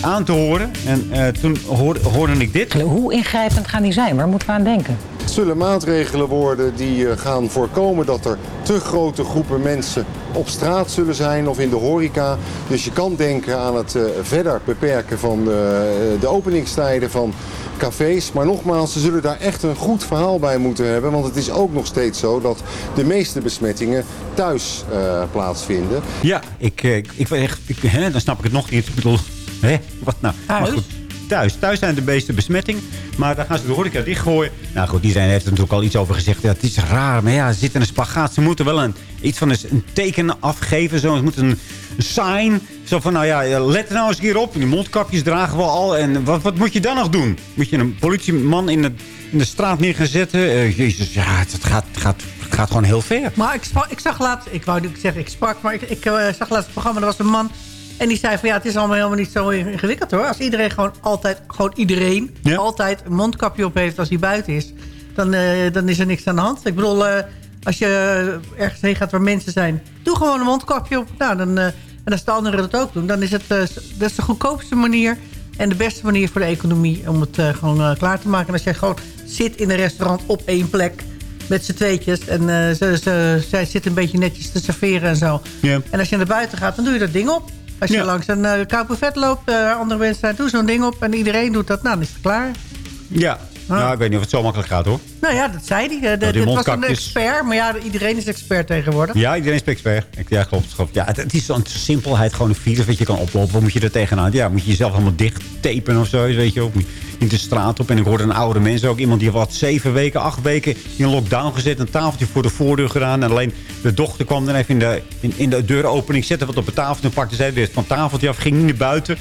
Aan te horen. En uh, toen hoorde, hoorde ik dit. Hoe ingrijpend gaan die zijn? Waar moeten we aan denken? Het zullen maatregelen worden die uh, gaan voorkomen dat er te grote groepen mensen op straat zullen zijn of in de horeca. Dus je kan denken aan het uh, verder beperken van de, de openingstijden van cafés. Maar nogmaals, ze zullen daar echt een goed verhaal bij moeten hebben. Want het is ook nog steeds zo dat de meeste besmettingen thuis plaatsvinden. Ja, ik, ik, ik, ik, hè, dan snap ik het nog niet. Ik bedoel, Hé, wat nou? Thuis? Goed, thuis. Thuis zijn de meeste besmetting. Maar dan gaan ze de horeca dichtgooien. Nou goed, iedereen heeft er natuurlijk al iets over gezegd. Ja, het is raar, maar ja, ze zitten in een spagaat. Ze moeten wel een, iets van een, een teken afgeven. Zo. Ze moeten een, een sign. Zo van, nou ja, let er nou eens hier op. Die mondkapjes dragen we al. En wat, wat moet je dan nog doen? Moet je een politieman in de, in de straat neer gaan zetten? Uh, jezus, ja, het gaat, het gaat, het gaat gewoon heel ver. Maar ik, ik zag laatst, ik wou niet zeggen ik sprak, maar ik, ik uh, zag laatst het programma. Er was een man en die zei van ja, het is allemaal helemaal niet zo ingewikkeld hoor. Als iedereen gewoon altijd, gewoon iedereen, ja. altijd een mondkapje op heeft als hij buiten is. Dan, uh, dan is er niks aan de hand. Ik bedoel, uh, als je ergens heen gaat waar mensen zijn, doe gewoon een mondkapje op. Nou, dan, uh, en als de anderen dat ook doen, dan is het dat is de goedkoopste manier en de beste manier voor de economie om het gewoon klaar te maken. En als jij gewoon zit in een restaurant op één plek met z'n tweetjes. En ze, ze, zij zitten een beetje netjes te serveren en zo. Ja. En als je naar buiten gaat, dan doe je dat ding op. Als je Ja. langs een uh, vet loopt, uh, andere mensen zijn, doe zo'n ding op en iedereen doet dat. Nou, dan is het klaar. Ja, nou, ik weet niet of het zo makkelijk gaat hoor. Nou ja, dat zei hij. Die dit was een expert, maar ja, iedereen is expert tegenwoordig. Ja, iedereen is expert. Ik, ja, klopt. klopt. Ja, het, het is zo'n simpelheid, gewoon een virus wat je kan oplopen. Wat moet je er tegenaan? Ja, moet je jezelf helemaal dicht tapen of zo, weet je ook. Niet de straat op. En ik hoorde een oude mens ook. Iemand die wat zeven weken, acht weken in lockdown gezet. Een tafeltje voor de voordeur gedaan. En alleen de dochter kwam dan even in de, in, in de deuropening. Zette wat op de tafel. Toen pakte zij dit van tafeltje af. Ging niet naar buiten.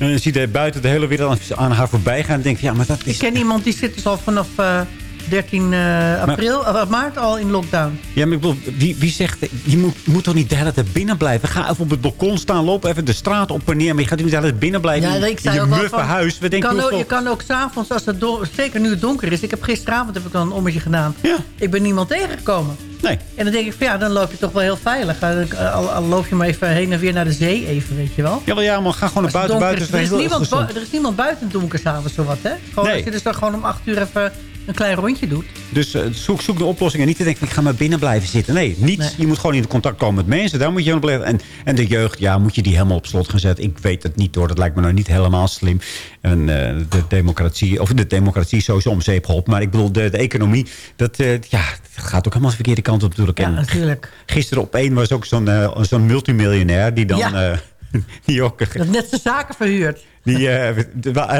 En dan ziet hij buiten de hele wereld aan- haar voorbij gaan. En denkt, ja, maar dat Ik is... ken iemand die zit dus al vanaf eh, 13 eh, april, of maart al in lockdown. Ja, maar ik bedoel, wie, wie zegt... Je moet, moet toch niet de hele tijd binnen blijven? Ga even op het balkon staan, loop even de straat op en neer. Maar je gaat niet de hele tijd binnen blijven in, ik in je muffe van, huis. We je, denken, kan ook, je kan ook s'avonds, als het zeker nu het donker is. Ik heb gisteravond heb ik dan een ommetje gedaan. Ja. Ik ben niemand tegengekomen. Nee. En dan denk ik van ja, dan loop je toch wel heel veilig. Eh, Al, al loop je maar even heen en weer naar de zee even, weet je wel. Ja, wel ja, maar ga gewoon naar Als buiten. Buiten is. er, is niemand er is niemand buiten donker s'avonds zowat, hè? Gewoon Nee. dat je dus dan gewoon om acht uur even een klein rondje doet. Dus eh, zoek, zoek de oplossing. En niet te denken, ik ga maar binnen blijven zitten. Nee, niet. Nee. Je moet gewoon in contact komen met mensen. Daar moet je aan blijven. En, en de jeugd, ja, moet je die helemaal op slot gaan zetten. Ik weet het niet hoor. Dat lijkt me nou niet helemaal slim. En eh, de democratie, of de democratie is sowieso om zeep geholpen. Maar ik bedoel, de, de economie, dat, eh, ja, dat gaat ook helemaal de verkeerde kant op natuurlijk. Ja, natuurlijk. Gisteren op één was ook zo'n zo'n multimiljonair die dan... Ja. <laughs> die ook... Dat net zijn zaken verhuurd. Die, eh,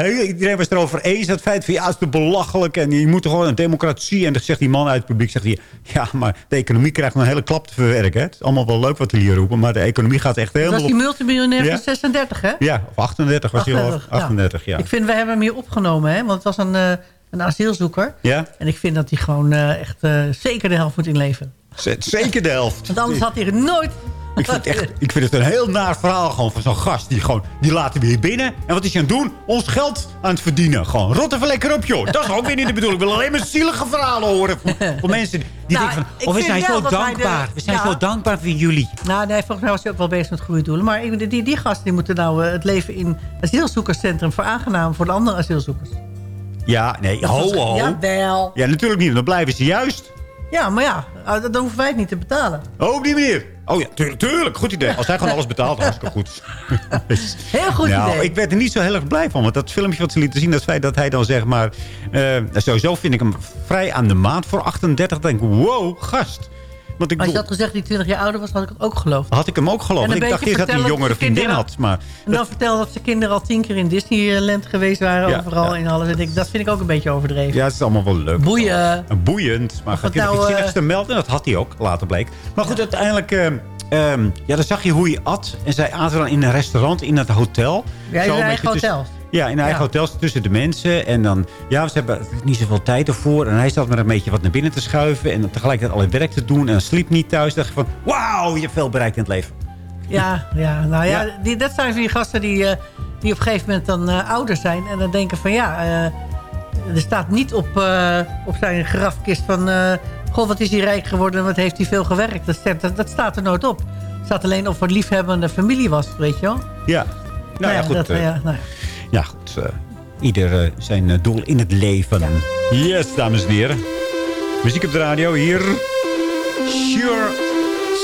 eh, iedereen was erover eens. Het feit van ja, het is te belachelijk. En je moet gewoon een democratie. En dan zegt die man uit het publiek. Zegt hij, ja, maar de economie krijgt een hele klap te verwerken. Hè? Het is allemaal wel leuk wat we hier roepen. Maar de economie gaat echt Dat helemaal was die multimiljonair Ja. van 36, hè? Ja, of 38 was hij al. 38, ja. 38, ja. Ik vind, we hebben hem hier opgenomen, hè? Want het was een, eh, een asielzoeker. Ja, En ik vind dat hij gewoon echt zeker de helft moet inleveren. Z- zeker de helft. Want anders had hij nooit... Ik vind, het echt, ik vind het een heel naar verhaal gewoon van zo'n gast. Die gewoon, die laten we hier binnen. En wat is hij aan het doen? Ons geld aan het verdienen. Gewoon, rot even lekker op, joh. Dat is ook weer niet de bedoeling. Ik wil alleen maar zielige verhalen horen. Van, van <laughs> mensen die Nou, denken van... Oh, we zijn zo dankbaar. de- we zijn ja. zo dankbaar voor jullie. Nou, nee, volgens mij was hij ook wel bezig met goede doelen. Maar ik- die, die gasten die moeten nou eh, het leven in asielzoekerscentrum veraangenamen voor de andere asielzoekers. Ja, nee, ho, ho. Ja. Jawel. natuurlijk niet. Dan blijven ze juist. Ja, maar ja, eh, dan hoeven wij het niet te betalen. Oh, op die manier. Oh ja, tuurlijk, tuurlijk. Goed idee. Als hij gewoon <laughs> alles betaalt, hartstikke goed. <laughs> Heel goed nou, idee. ik werd er niet zo heel erg blij van. Want dat filmpje wat ze lieten zien, dat feit dat hij dan zeg maar... eh, sowieso vind ik hem vrij aan de maat voor 38. Dan denk ik, wow, gast. Want ik Als je had gezegd dat hij 20 jaar ouder was, had ik het ook geloofd. had ik hem ook geloofd. En ik dacht eerst dat hij een jongere vriendin had. Maar En dan vertelde dat zijn kinderen al tien keer in Disneyland geweest waren. Ja, overal ja. in alles. En ik, dat vind ik ook een beetje overdreven. ja, het is allemaal wel leuk. Boeien. En boeiend. Maar gaat nou, iets zinnigs te melden? En dat had hij ook, later bleek. Maar goed, uiteindelijk... eh, ehm, ja, dan zag je hoe hij at. En zij aten dan in een restaurant in het hotel. Ja, in eigen hotel. Ja, in eigen Ja. hotels tussen de mensen. En dan, ja, ze hebben niet zoveel tijd ervoor. En hij zat maar een beetje wat naar binnen te schuiven. En tegelijkertijd allerlei werk te doen. En dan sliep niet thuis. dacht je van, wauw, je hebt veel bereikt in het leven. Ja, ja, nou ja, Ja. Die, dat zijn die gasten die, eh, die op een gegeven moment dan eh, ouder zijn. En dan denken van ja, eh, er staat niet op, op zijn grafkist van... goh, wat is hij rijk geworden en wat heeft hij veel gewerkt. Dat, staat- dat, dat staat er nooit op. Het staat alleen of er liefhebbende familie was, weet je wel. Ja. Nou ja, goed. dat, eh, ja, nou ja. Goed. eh, ieder eh, zijn eh, doel in het leven. Yes, dames en heren. Muziek op de radio hier. Sure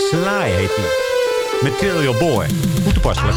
Sly heet hij. Material Boy. Hoe toepasselijk.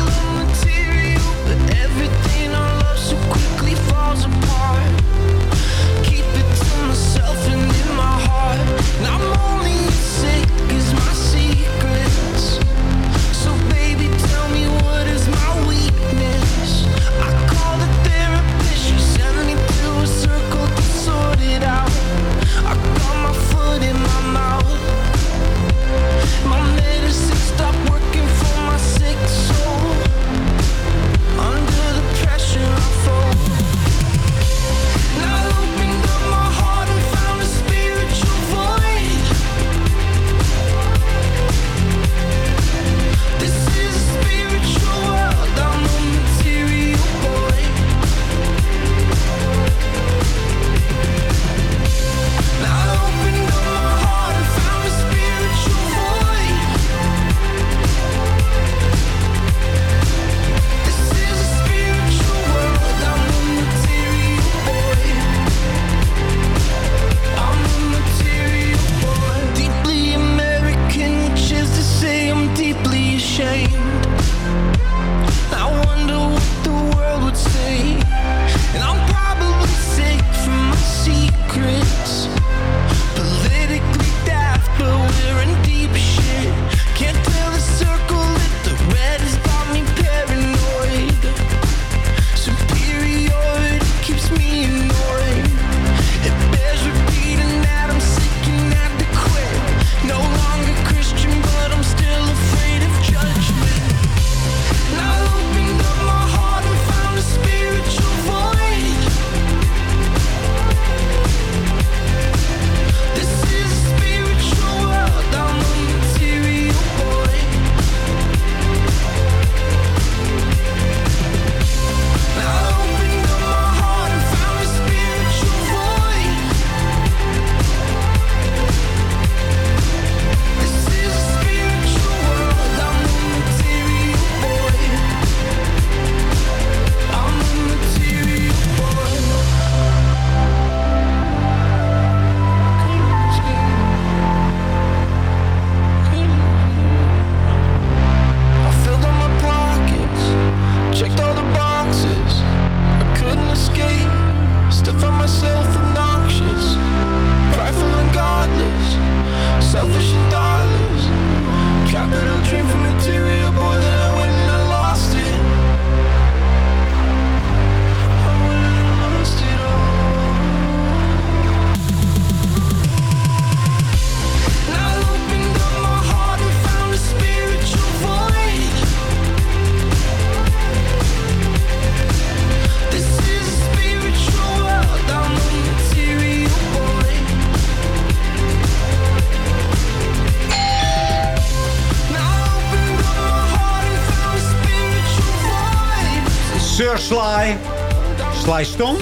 Sly Stone?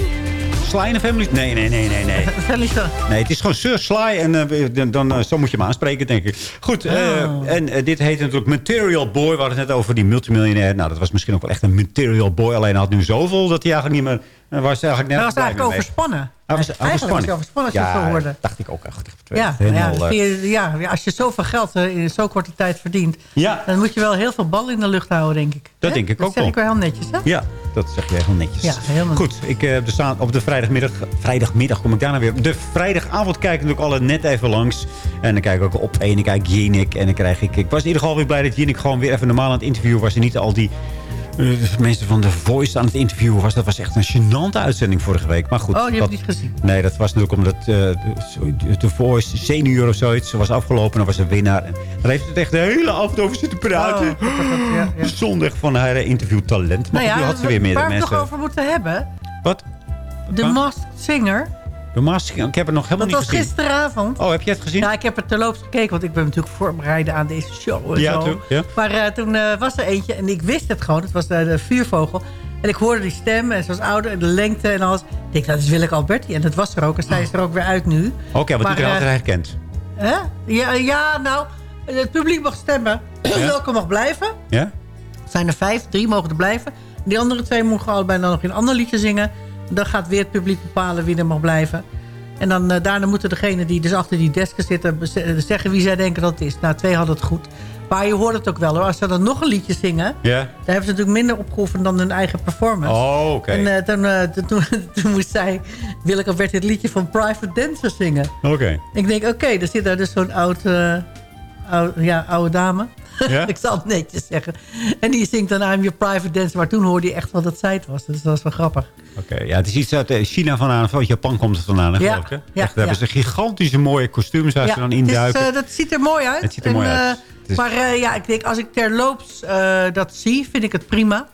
Sly de Family? Nee, nee, nee, nee, nee. <laughs> Nee, het is gewoon Sir Sly. En eh, dan, dan, eh, zo moet je hem aanspreken, denk ik. Goed, eh, Oh. en dit heet natuurlijk Material Boy. We hadden het net over die multimiljonair. Nou, dat was misschien ook wel echt een Material Boy. Alleen hij had nu zoveel dat hij eigenlijk niet meer... Hij was eigenlijk Hij nergens was eigenlijk overspannen. Hij was Eigenlijk was hij overspannen als je het zo hoorde. dacht ik ook echt. Ja, ja, dus eh, je- ja, als je zoveel geld eh, in zo'n korte tijd verdient... Ja. dan moet je wel heel veel bal in de lucht houden, denk ik. Dat denk ik dat ook zeg wel. ik wel heel netjes, hè? Ja, dat zeg je heel netjes. Ja, helemaal Goed, ik, eh, op de vrijdagmiddag, vrijdagmiddag kom ik daarna weer. De vrijdagavond kijk ik natuurlijk alle net even langs. En dan kijk ik ook op één, ik kijk Jinek. En dan krijg ik... Ik was in ieder geval weer blij dat Jinek gewoon weer even normaal aan het interviewen was. En niet al die mensen van The Voice aan het interviewen was. Dat was echt een gênante uitzending vorige week. Maar goed. Oh, die heb dat, ik niet gezien. Nee, dat was natuurlijk omdat eh, The Voice senior of zoiets was afgelopen. Dan was een winnaar. En daar heeft het echt de hele avond over zitten praten. Oh, ja, ja. <gasps> Zondag van haar interviewtalent. Maar Nou ja, had ze weer meer waar we het mensen. nog over moeten hebben. Wat? De? Masked Singer. De ik heb het nog helemaal Dat was niet gezien. gisteravond. Oh, heb je het gezien? Ja, ik heb er terloops gekeken, want ik ben natuurlijk voorbereiden aan deze show. En Ja, zo. toen- ja. Maar eh, toen eh, was er eentje en ik wist het gewoon. Het was eh, de vuurvogel. En ik hoorde die stem en ze was ouder en de lengte en alles. Ik denk, dat is Willeke Alberti. En dat was er ook. En zij is er ook weer uit nu. Oké, want Maar, iedereen had haar herkend. Hè? Ja, ja, nou, het publiek mag stemmen. Welke mag blijven? Ja? Het zijn er vijf, drie mogen er blijven. Die andere twee mogen allebei dan nog een ander liedje zingen. Dan gaat weer het publiek bepalen wie er mag blijven. En dan eh, daarna moeten degenen die dus achter die desken zitten... beze- zeggen wie zij denken dat het is. Nou, twee hadden het goed. Maar je hoort het ook wel hoor. Als ze dan nog een liedje zingen... Dan hebben ze natuurlijk minder opgeoefend dan hun eigen performance. Oh, oké. En eh, toen, eh, toen, <laughs> toen, moest zij, Willeke, werd het liedje van Private Dancer zingen. Oké. Ik denk, oké, er zit daar dus zo'n oud, eh, oud, ja, oude dame. <laughs> Ja? ik zal het netjes zeggen. En die zingt dan I'm your private dancer. Maar toen hoorde je echt wel dat zij het was. Dus dat was wel grappig. Oké, ja, het is iets uit eh, China vandaan. Of uit Japan komt het vandaan, hè, Ja, geloof ik, hè? ja, Echt, daar hebben ze gigantische mooie kostuums waar ze dan het induiken. eh, dat ziet er mooi uit. Het ziet er mooi En, uit. eh, Het is- Maar ja, ik denk, als ik terloops dat zie, vind ik het prima.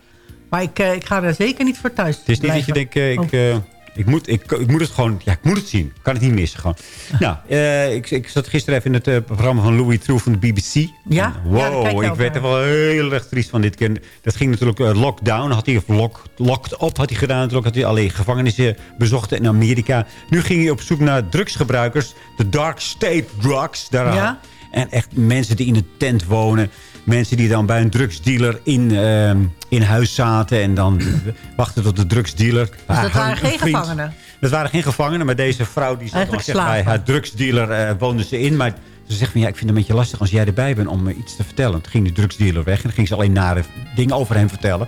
Maar ik, ik ga er zeker niet voor thuis Het is niet dat je denkt, ik, Oh. Eh, ik, moet, ik, ik moet het gewoon... Ja, ik moet het zien. Ik kan het niet missen gewoon. <laughs> nou, eh, ik, ik zat gisteren even in het eh, programma van Louis True van de BBC. Ja? En Wow, ik werd er naar. wel heel erg triest van dit keer. Dat ging natuurlijk eh, lockdown. Had hij, of lock, locked up had hij gedaan. Natuurlijk had hij alleen gevangenissen bezocht in Amerika. Nu ging hij op zoek naar drugsgebruikers. De dark state drugs. Daar Ja? En echt mensen die in een tent wonen. Mensen die dan bij een drugsdealer in, ehm, in huis zaten. En dan <clears throat> wachten tot de drugsdealer... Dus dat haar- waren een geen vriend- gevangenen? Dat waren geen gevangenen. Maar deze vrouw die zat Eigenlijk dan, zeg maar, slaven. haar drugsdealer eh, woonde ze in. Maar ze zegt van ja, ik vind het een beetje lastig als jij erbij bent om me iets te vertellen. Toen ging de drugsdealer weg en dan ging ze alleen nare dingen over hem vertellen.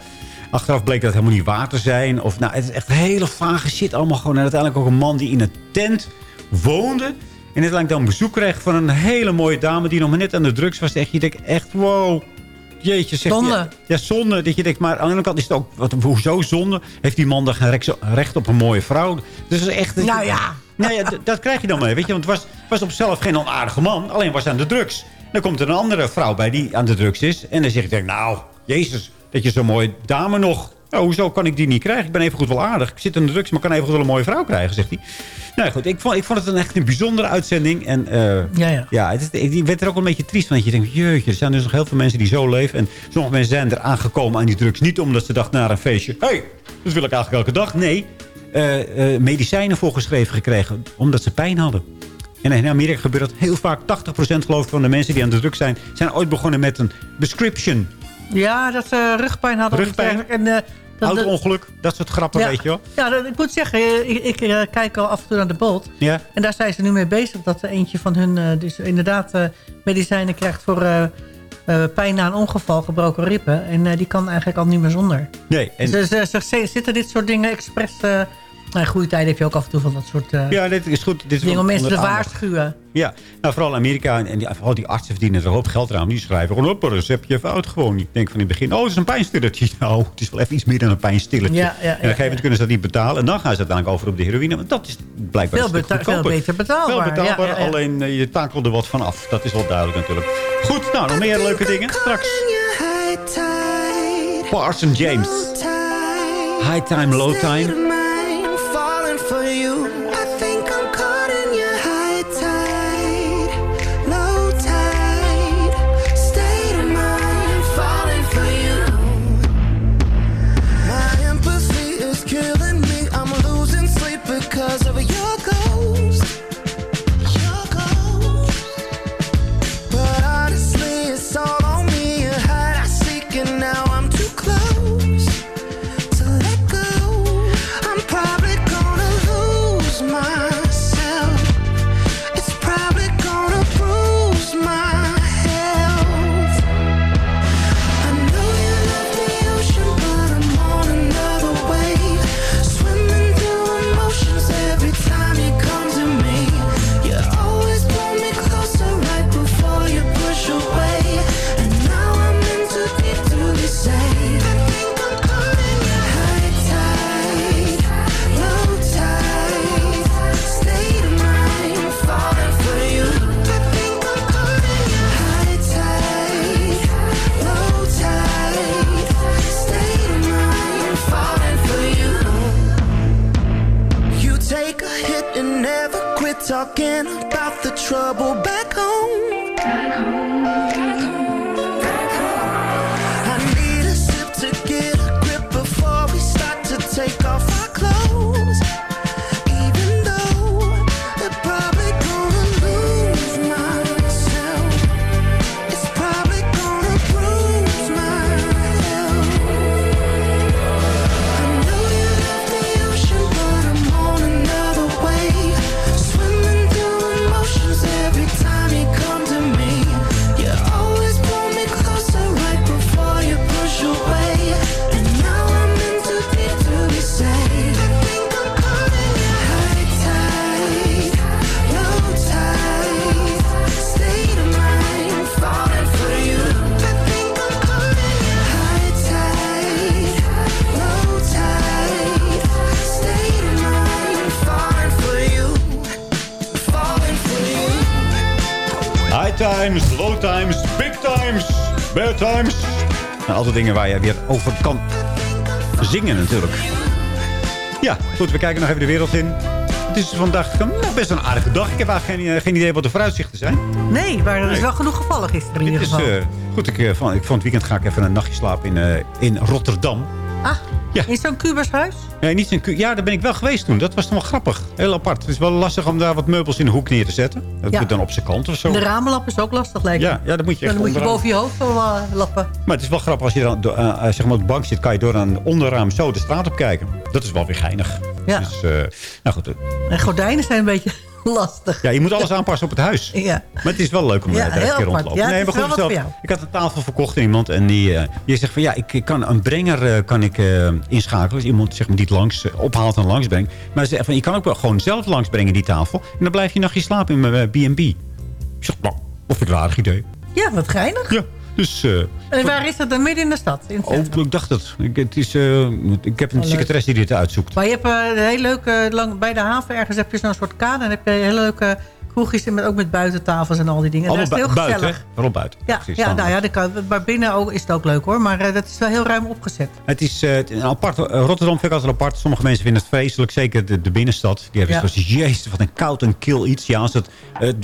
Achteraf bleek dat helemaal niet waar te zijn. Of, nou, het is echt hele vage shit allemaal gewoon. En uiteindelijk ook een man die in een tent woonde. En uiteindelijk dan bezoek kreeg van een hele mooie dame... die nog maar net aan de drugs was. Echt, je denkt echt, wow... Jeetje, Zonde. Ja, ja, zonde. Dat je denkt, maar aan de andere kant is het ook... Wat, hoezo zonde? Heeft die man dan geen recht, op een mooie vrouw? Dus is echt... Nou ja. Nou ja, dat krijg je dan mee, weet je. Want het was, was op zichzelf geen onaardige man. Alleen was aan de drugs. Dan komt er een andere vrouw bij die aan de drugs is. En dan zeg ik, nou, jezus, dat je zo'n mooie dame nog... Nou, hoezo kan ik die niet krijgen? Ik ben even goed wel aardig. Ik zit aan de drugs, maar kan even goed wel een mooie vrouw krijgen, zegt hij. Nou goed, ik vond, ik vond het een echt een bijzondere uitzending. En eh, Ja, ja. ja, het is, ik werd er ook een beetje triest van. Dat je denkt, jeetje, er zijn dus nog heel veel mensen die zo leven. En sommige mensen zijn er aangekomen aan die drugs. Niet omdat ze dachten naar een feestje. Hé, hey, dat wil ik eigenlijk elke dag. Nee, eh, eh, medicijnen voorgeschreven gekregen. Omdat ze pijn hadden. En in Amerika gebeurt dat heel vaak. 80% geloof ik van de mensen die aan de drugs zijn... zijn ooit begonnen met een prescription. Ja, dat ze rugpijn hadden. Rugpijn. En, eh, dat- dat- Auto-ongeluk, dat soort grappen, ja, weet je wel. Ja, dat- ik moet zeggen, eh, ik, ik eh, kijk al af en toe naar de Bolt. Ja. En daar zijn ze nu mee bezig. Dat er eentje van hun eh, dus inderdaad eh, medicijnen krijgt voor eh, eh, pijn na een ongeval, gebroken ribben. En eh, die kan eigenlijk al niet meer zonder. Nee, en, Dus eh, ze- ze- zitten dit soort dingen expres... in goede tijden heb je ook af en toe van dat soort eh, ja, dit is goed. Dit is dingen om mensen te waarschuwen. Ja, nou vooral Amerika en, en die, vooral die artsen verdienen er een hoop geld aan. Die schrijven gewoon op een receptje fout gewoon. Ik denk van in het begin, oh, het is een pijnstilletje. <laughs> Nou, het is wel even iets meer dan een pijnstilletje. Ja, ja, en op een gegeven moment kunnen ze dat niet betalen. En dan gaan ze uiteindelijk over op de heroïne. Want dat is blijkbaar Veel beta- beter betaalbaar. Veel betaalbaar, Ja, ja, ja. alleen eh, je takelt er wat van af. Dat is wel duidelijk natuurlijk. Goed, nou, nog meer leuke dingen. Straks Parson James. High time, low time. For you. Times. Nou, altijd dingen waar je weer over kan zingen natuurlijk. Ja, goed, we kijken nog even de wereld in. Het is vandaag nou, best een aardige dag. Ik heb eigenlijk geen, eh, geen idee wat de vooruitzichten zijn. Nee, maar er is wel genoeg gevallen gisteren in ieder is, geval. eh, goed, ik, eh, van, ik, van het weekend ga ik even een nachtje slapen in, eh, in Rotterdam. Ah, ja. in zo'n Kubershuis? Nee, niet zo'n ja, daar ben ik wel geweest toen. Dat was toch wel grappig. Heel apart. Het is wel lastig om daar wat meubels in de hoek neer te zetten. Dat Ja. moet dan op zijn kant of zo. De ramenlap is ook lastig, lijkt me. Ja, ja, dat moet je echt Dan moet je boven je hoofd wel eh, lappen. Maar het is wel grappig als je dan eh, eh, zeg maar op de bank zit... kan je door een onderraam zo de straat op kijken. Dat is wel weer geinig. Ja. Dus, nou goed. En gordijnen zijn een beetje lastig. Ja, je moet alles aanpassen op het huis. <laughs> Ja. Maar het is wel leuk om Ja, daar een keer rond te lopen. Ja, maar goed, wat zelf- ik had een tafel verkocht aan iemand. En die, eh, die zegt van ja, ik, ik kan een brenger eh, kan ik, eh, inschakelen. Dus iemand zeg maar, die het langs, ophaalt en langsbrengt. Maar ze zegt van je kan ook wel gewoon zelf langsbrengen die tafel. En dan blijf je een nachtje slapen in mijn B&B. Ik zeg, nou, of ik een aardig idee. Ja, wat geinig. Ja, dus... eh, En waar is dat dan? Midden in de stad? In Oh, ik dacht het. Ik, het is, eh, ik heb een Oh, secretaresse die dit uitzoekt. Maar je hebt eh, een heel leuke, lang, bij de haven ergens heb je zo'n soort kade. En heb je hele leuke kroegjes, met, ook met buitentafels en al die dingen. En Allemaal dat is heel bu- buiten, gezellig. hè? Vooral buiten. Ja, Precies, ja nou ja, dat kan, maar binnen ook, is het ook leuk hoor. Maar eh, dat is wel heel ruim opgezet. Het is eh, een apart, eh, Rotterdam vind ik altijd apart. Sommige mensen vinden het vreselijk. Zeker de, de binnenstad. Die hebben Ja. zoiets jezus, wat een koud en kil iets. Ja, als het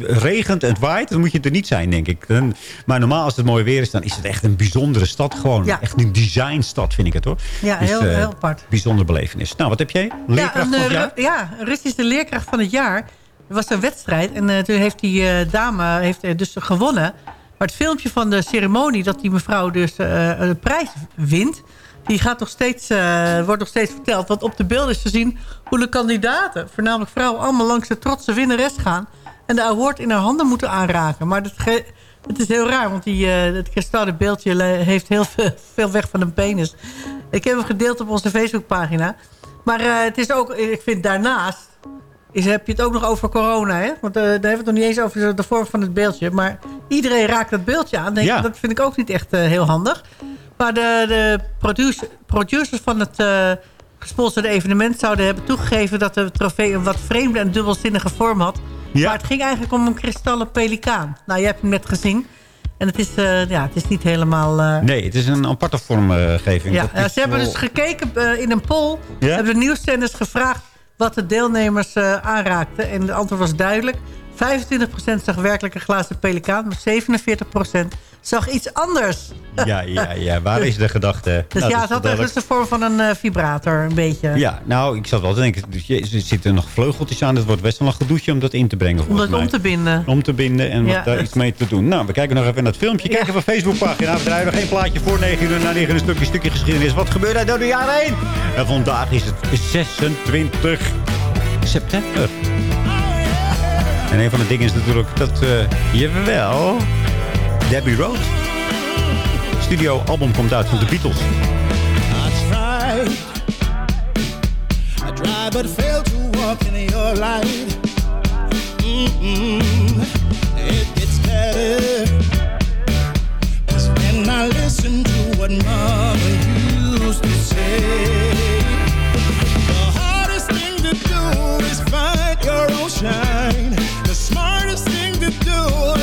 regent en het waait, dan moet je er niet zijn, denk ik. Dan- maar normaal als het mooi weer is, dan is het echt een bijzondere stad. Gewoon Ja. echt een designstad, vind ik het hoor. Ja, Dus, heel, heel apart. Bijzondere belevenis. Nou, wat heb jij? Leerkracht ja, een, van het jaar? Ja, een Russische leerkracht van het jaar. Er was een wedstrijd en eh, toen heeft die eh, dame heeft, eh, dus gewonnen. Maar het filmpje van de ceremonie dat die mevrouw dus een prijs wint... die gaat nog steeds, wordt nog steeds verteld. Want op de beelden is te zien hoe de kandidaten... voornamelijk vrouwen allemaal langs de trotse winnares gaan... en de award in haar handen moeten aanraken. Maar dat het is heel raar, want die, het kristallen beeldje heeft heel veel, weg van een penis. Ik heb hem gedeeld op onze Facebookpagina. Maar het is ook, ik vind daarnaast... Is, heb je het ook nog over corona, hè? Want eh, daar hebben we het nog niet eens over de, de vorm van het beeldje. Maar iedereen raakt dat beeldje aan. Denk, Ja. Dat vind ik ook niet echt eh, heel handig. Maar de, de producer, producers van het eh, gesponsorde evenement... zouden hebben toegegeven dat de trofee een wat vreemde en dubbelzinnige vorm had. Ja. Maar het ging eigenlijk om een kristallen pelikaan. Nou, je hebt hem net gezien. En het is, eh, ja, het is niet helemaal... eh, Nee, het is een aparte vormgeving. ja, ze hebben wel- dus gekeken eh, in een poll. Ja? Hebben de nieuwszenders gevraagd wat de deelnemers eh, aanraakten. En het antwoord was duidelijk. 25% zag werkelijk een glazen pelikaan. Maar 47% zag iets anders. <laughs> Ja, ja, ja. Waar is de gedachte? Dus Nou, ja, het had echt de vorm van een eh, vibrator, een beetje. Ja, nou, ik zat wel te denken, dus er zitten nog vleugeltjes aan. Het wordt best wel een gedoetje om dat in te brengen, Om dat om te binden. Om te binden en Ja. wat daar iets mee te doen. Nou, we kijken nog even naar het filmpje. Kijk even op Facebookpagina. We draaien nog geen plaatje voor 9 uur. Na 9 uur een stukje, stukje geschiedenis. Wat gebeurde er door de jaren heen? En vandaag is het 26 september. En een van de dingen is natuurlijk dat, eh jawel, Debbie Road. Studio-album komt uit van de Beatles. I tried. I tried but failed to walk in your light. Mm-mm. It gets better. 'Cause when I listen to what mama used to say, the hardest thing to do is find your own shine. Do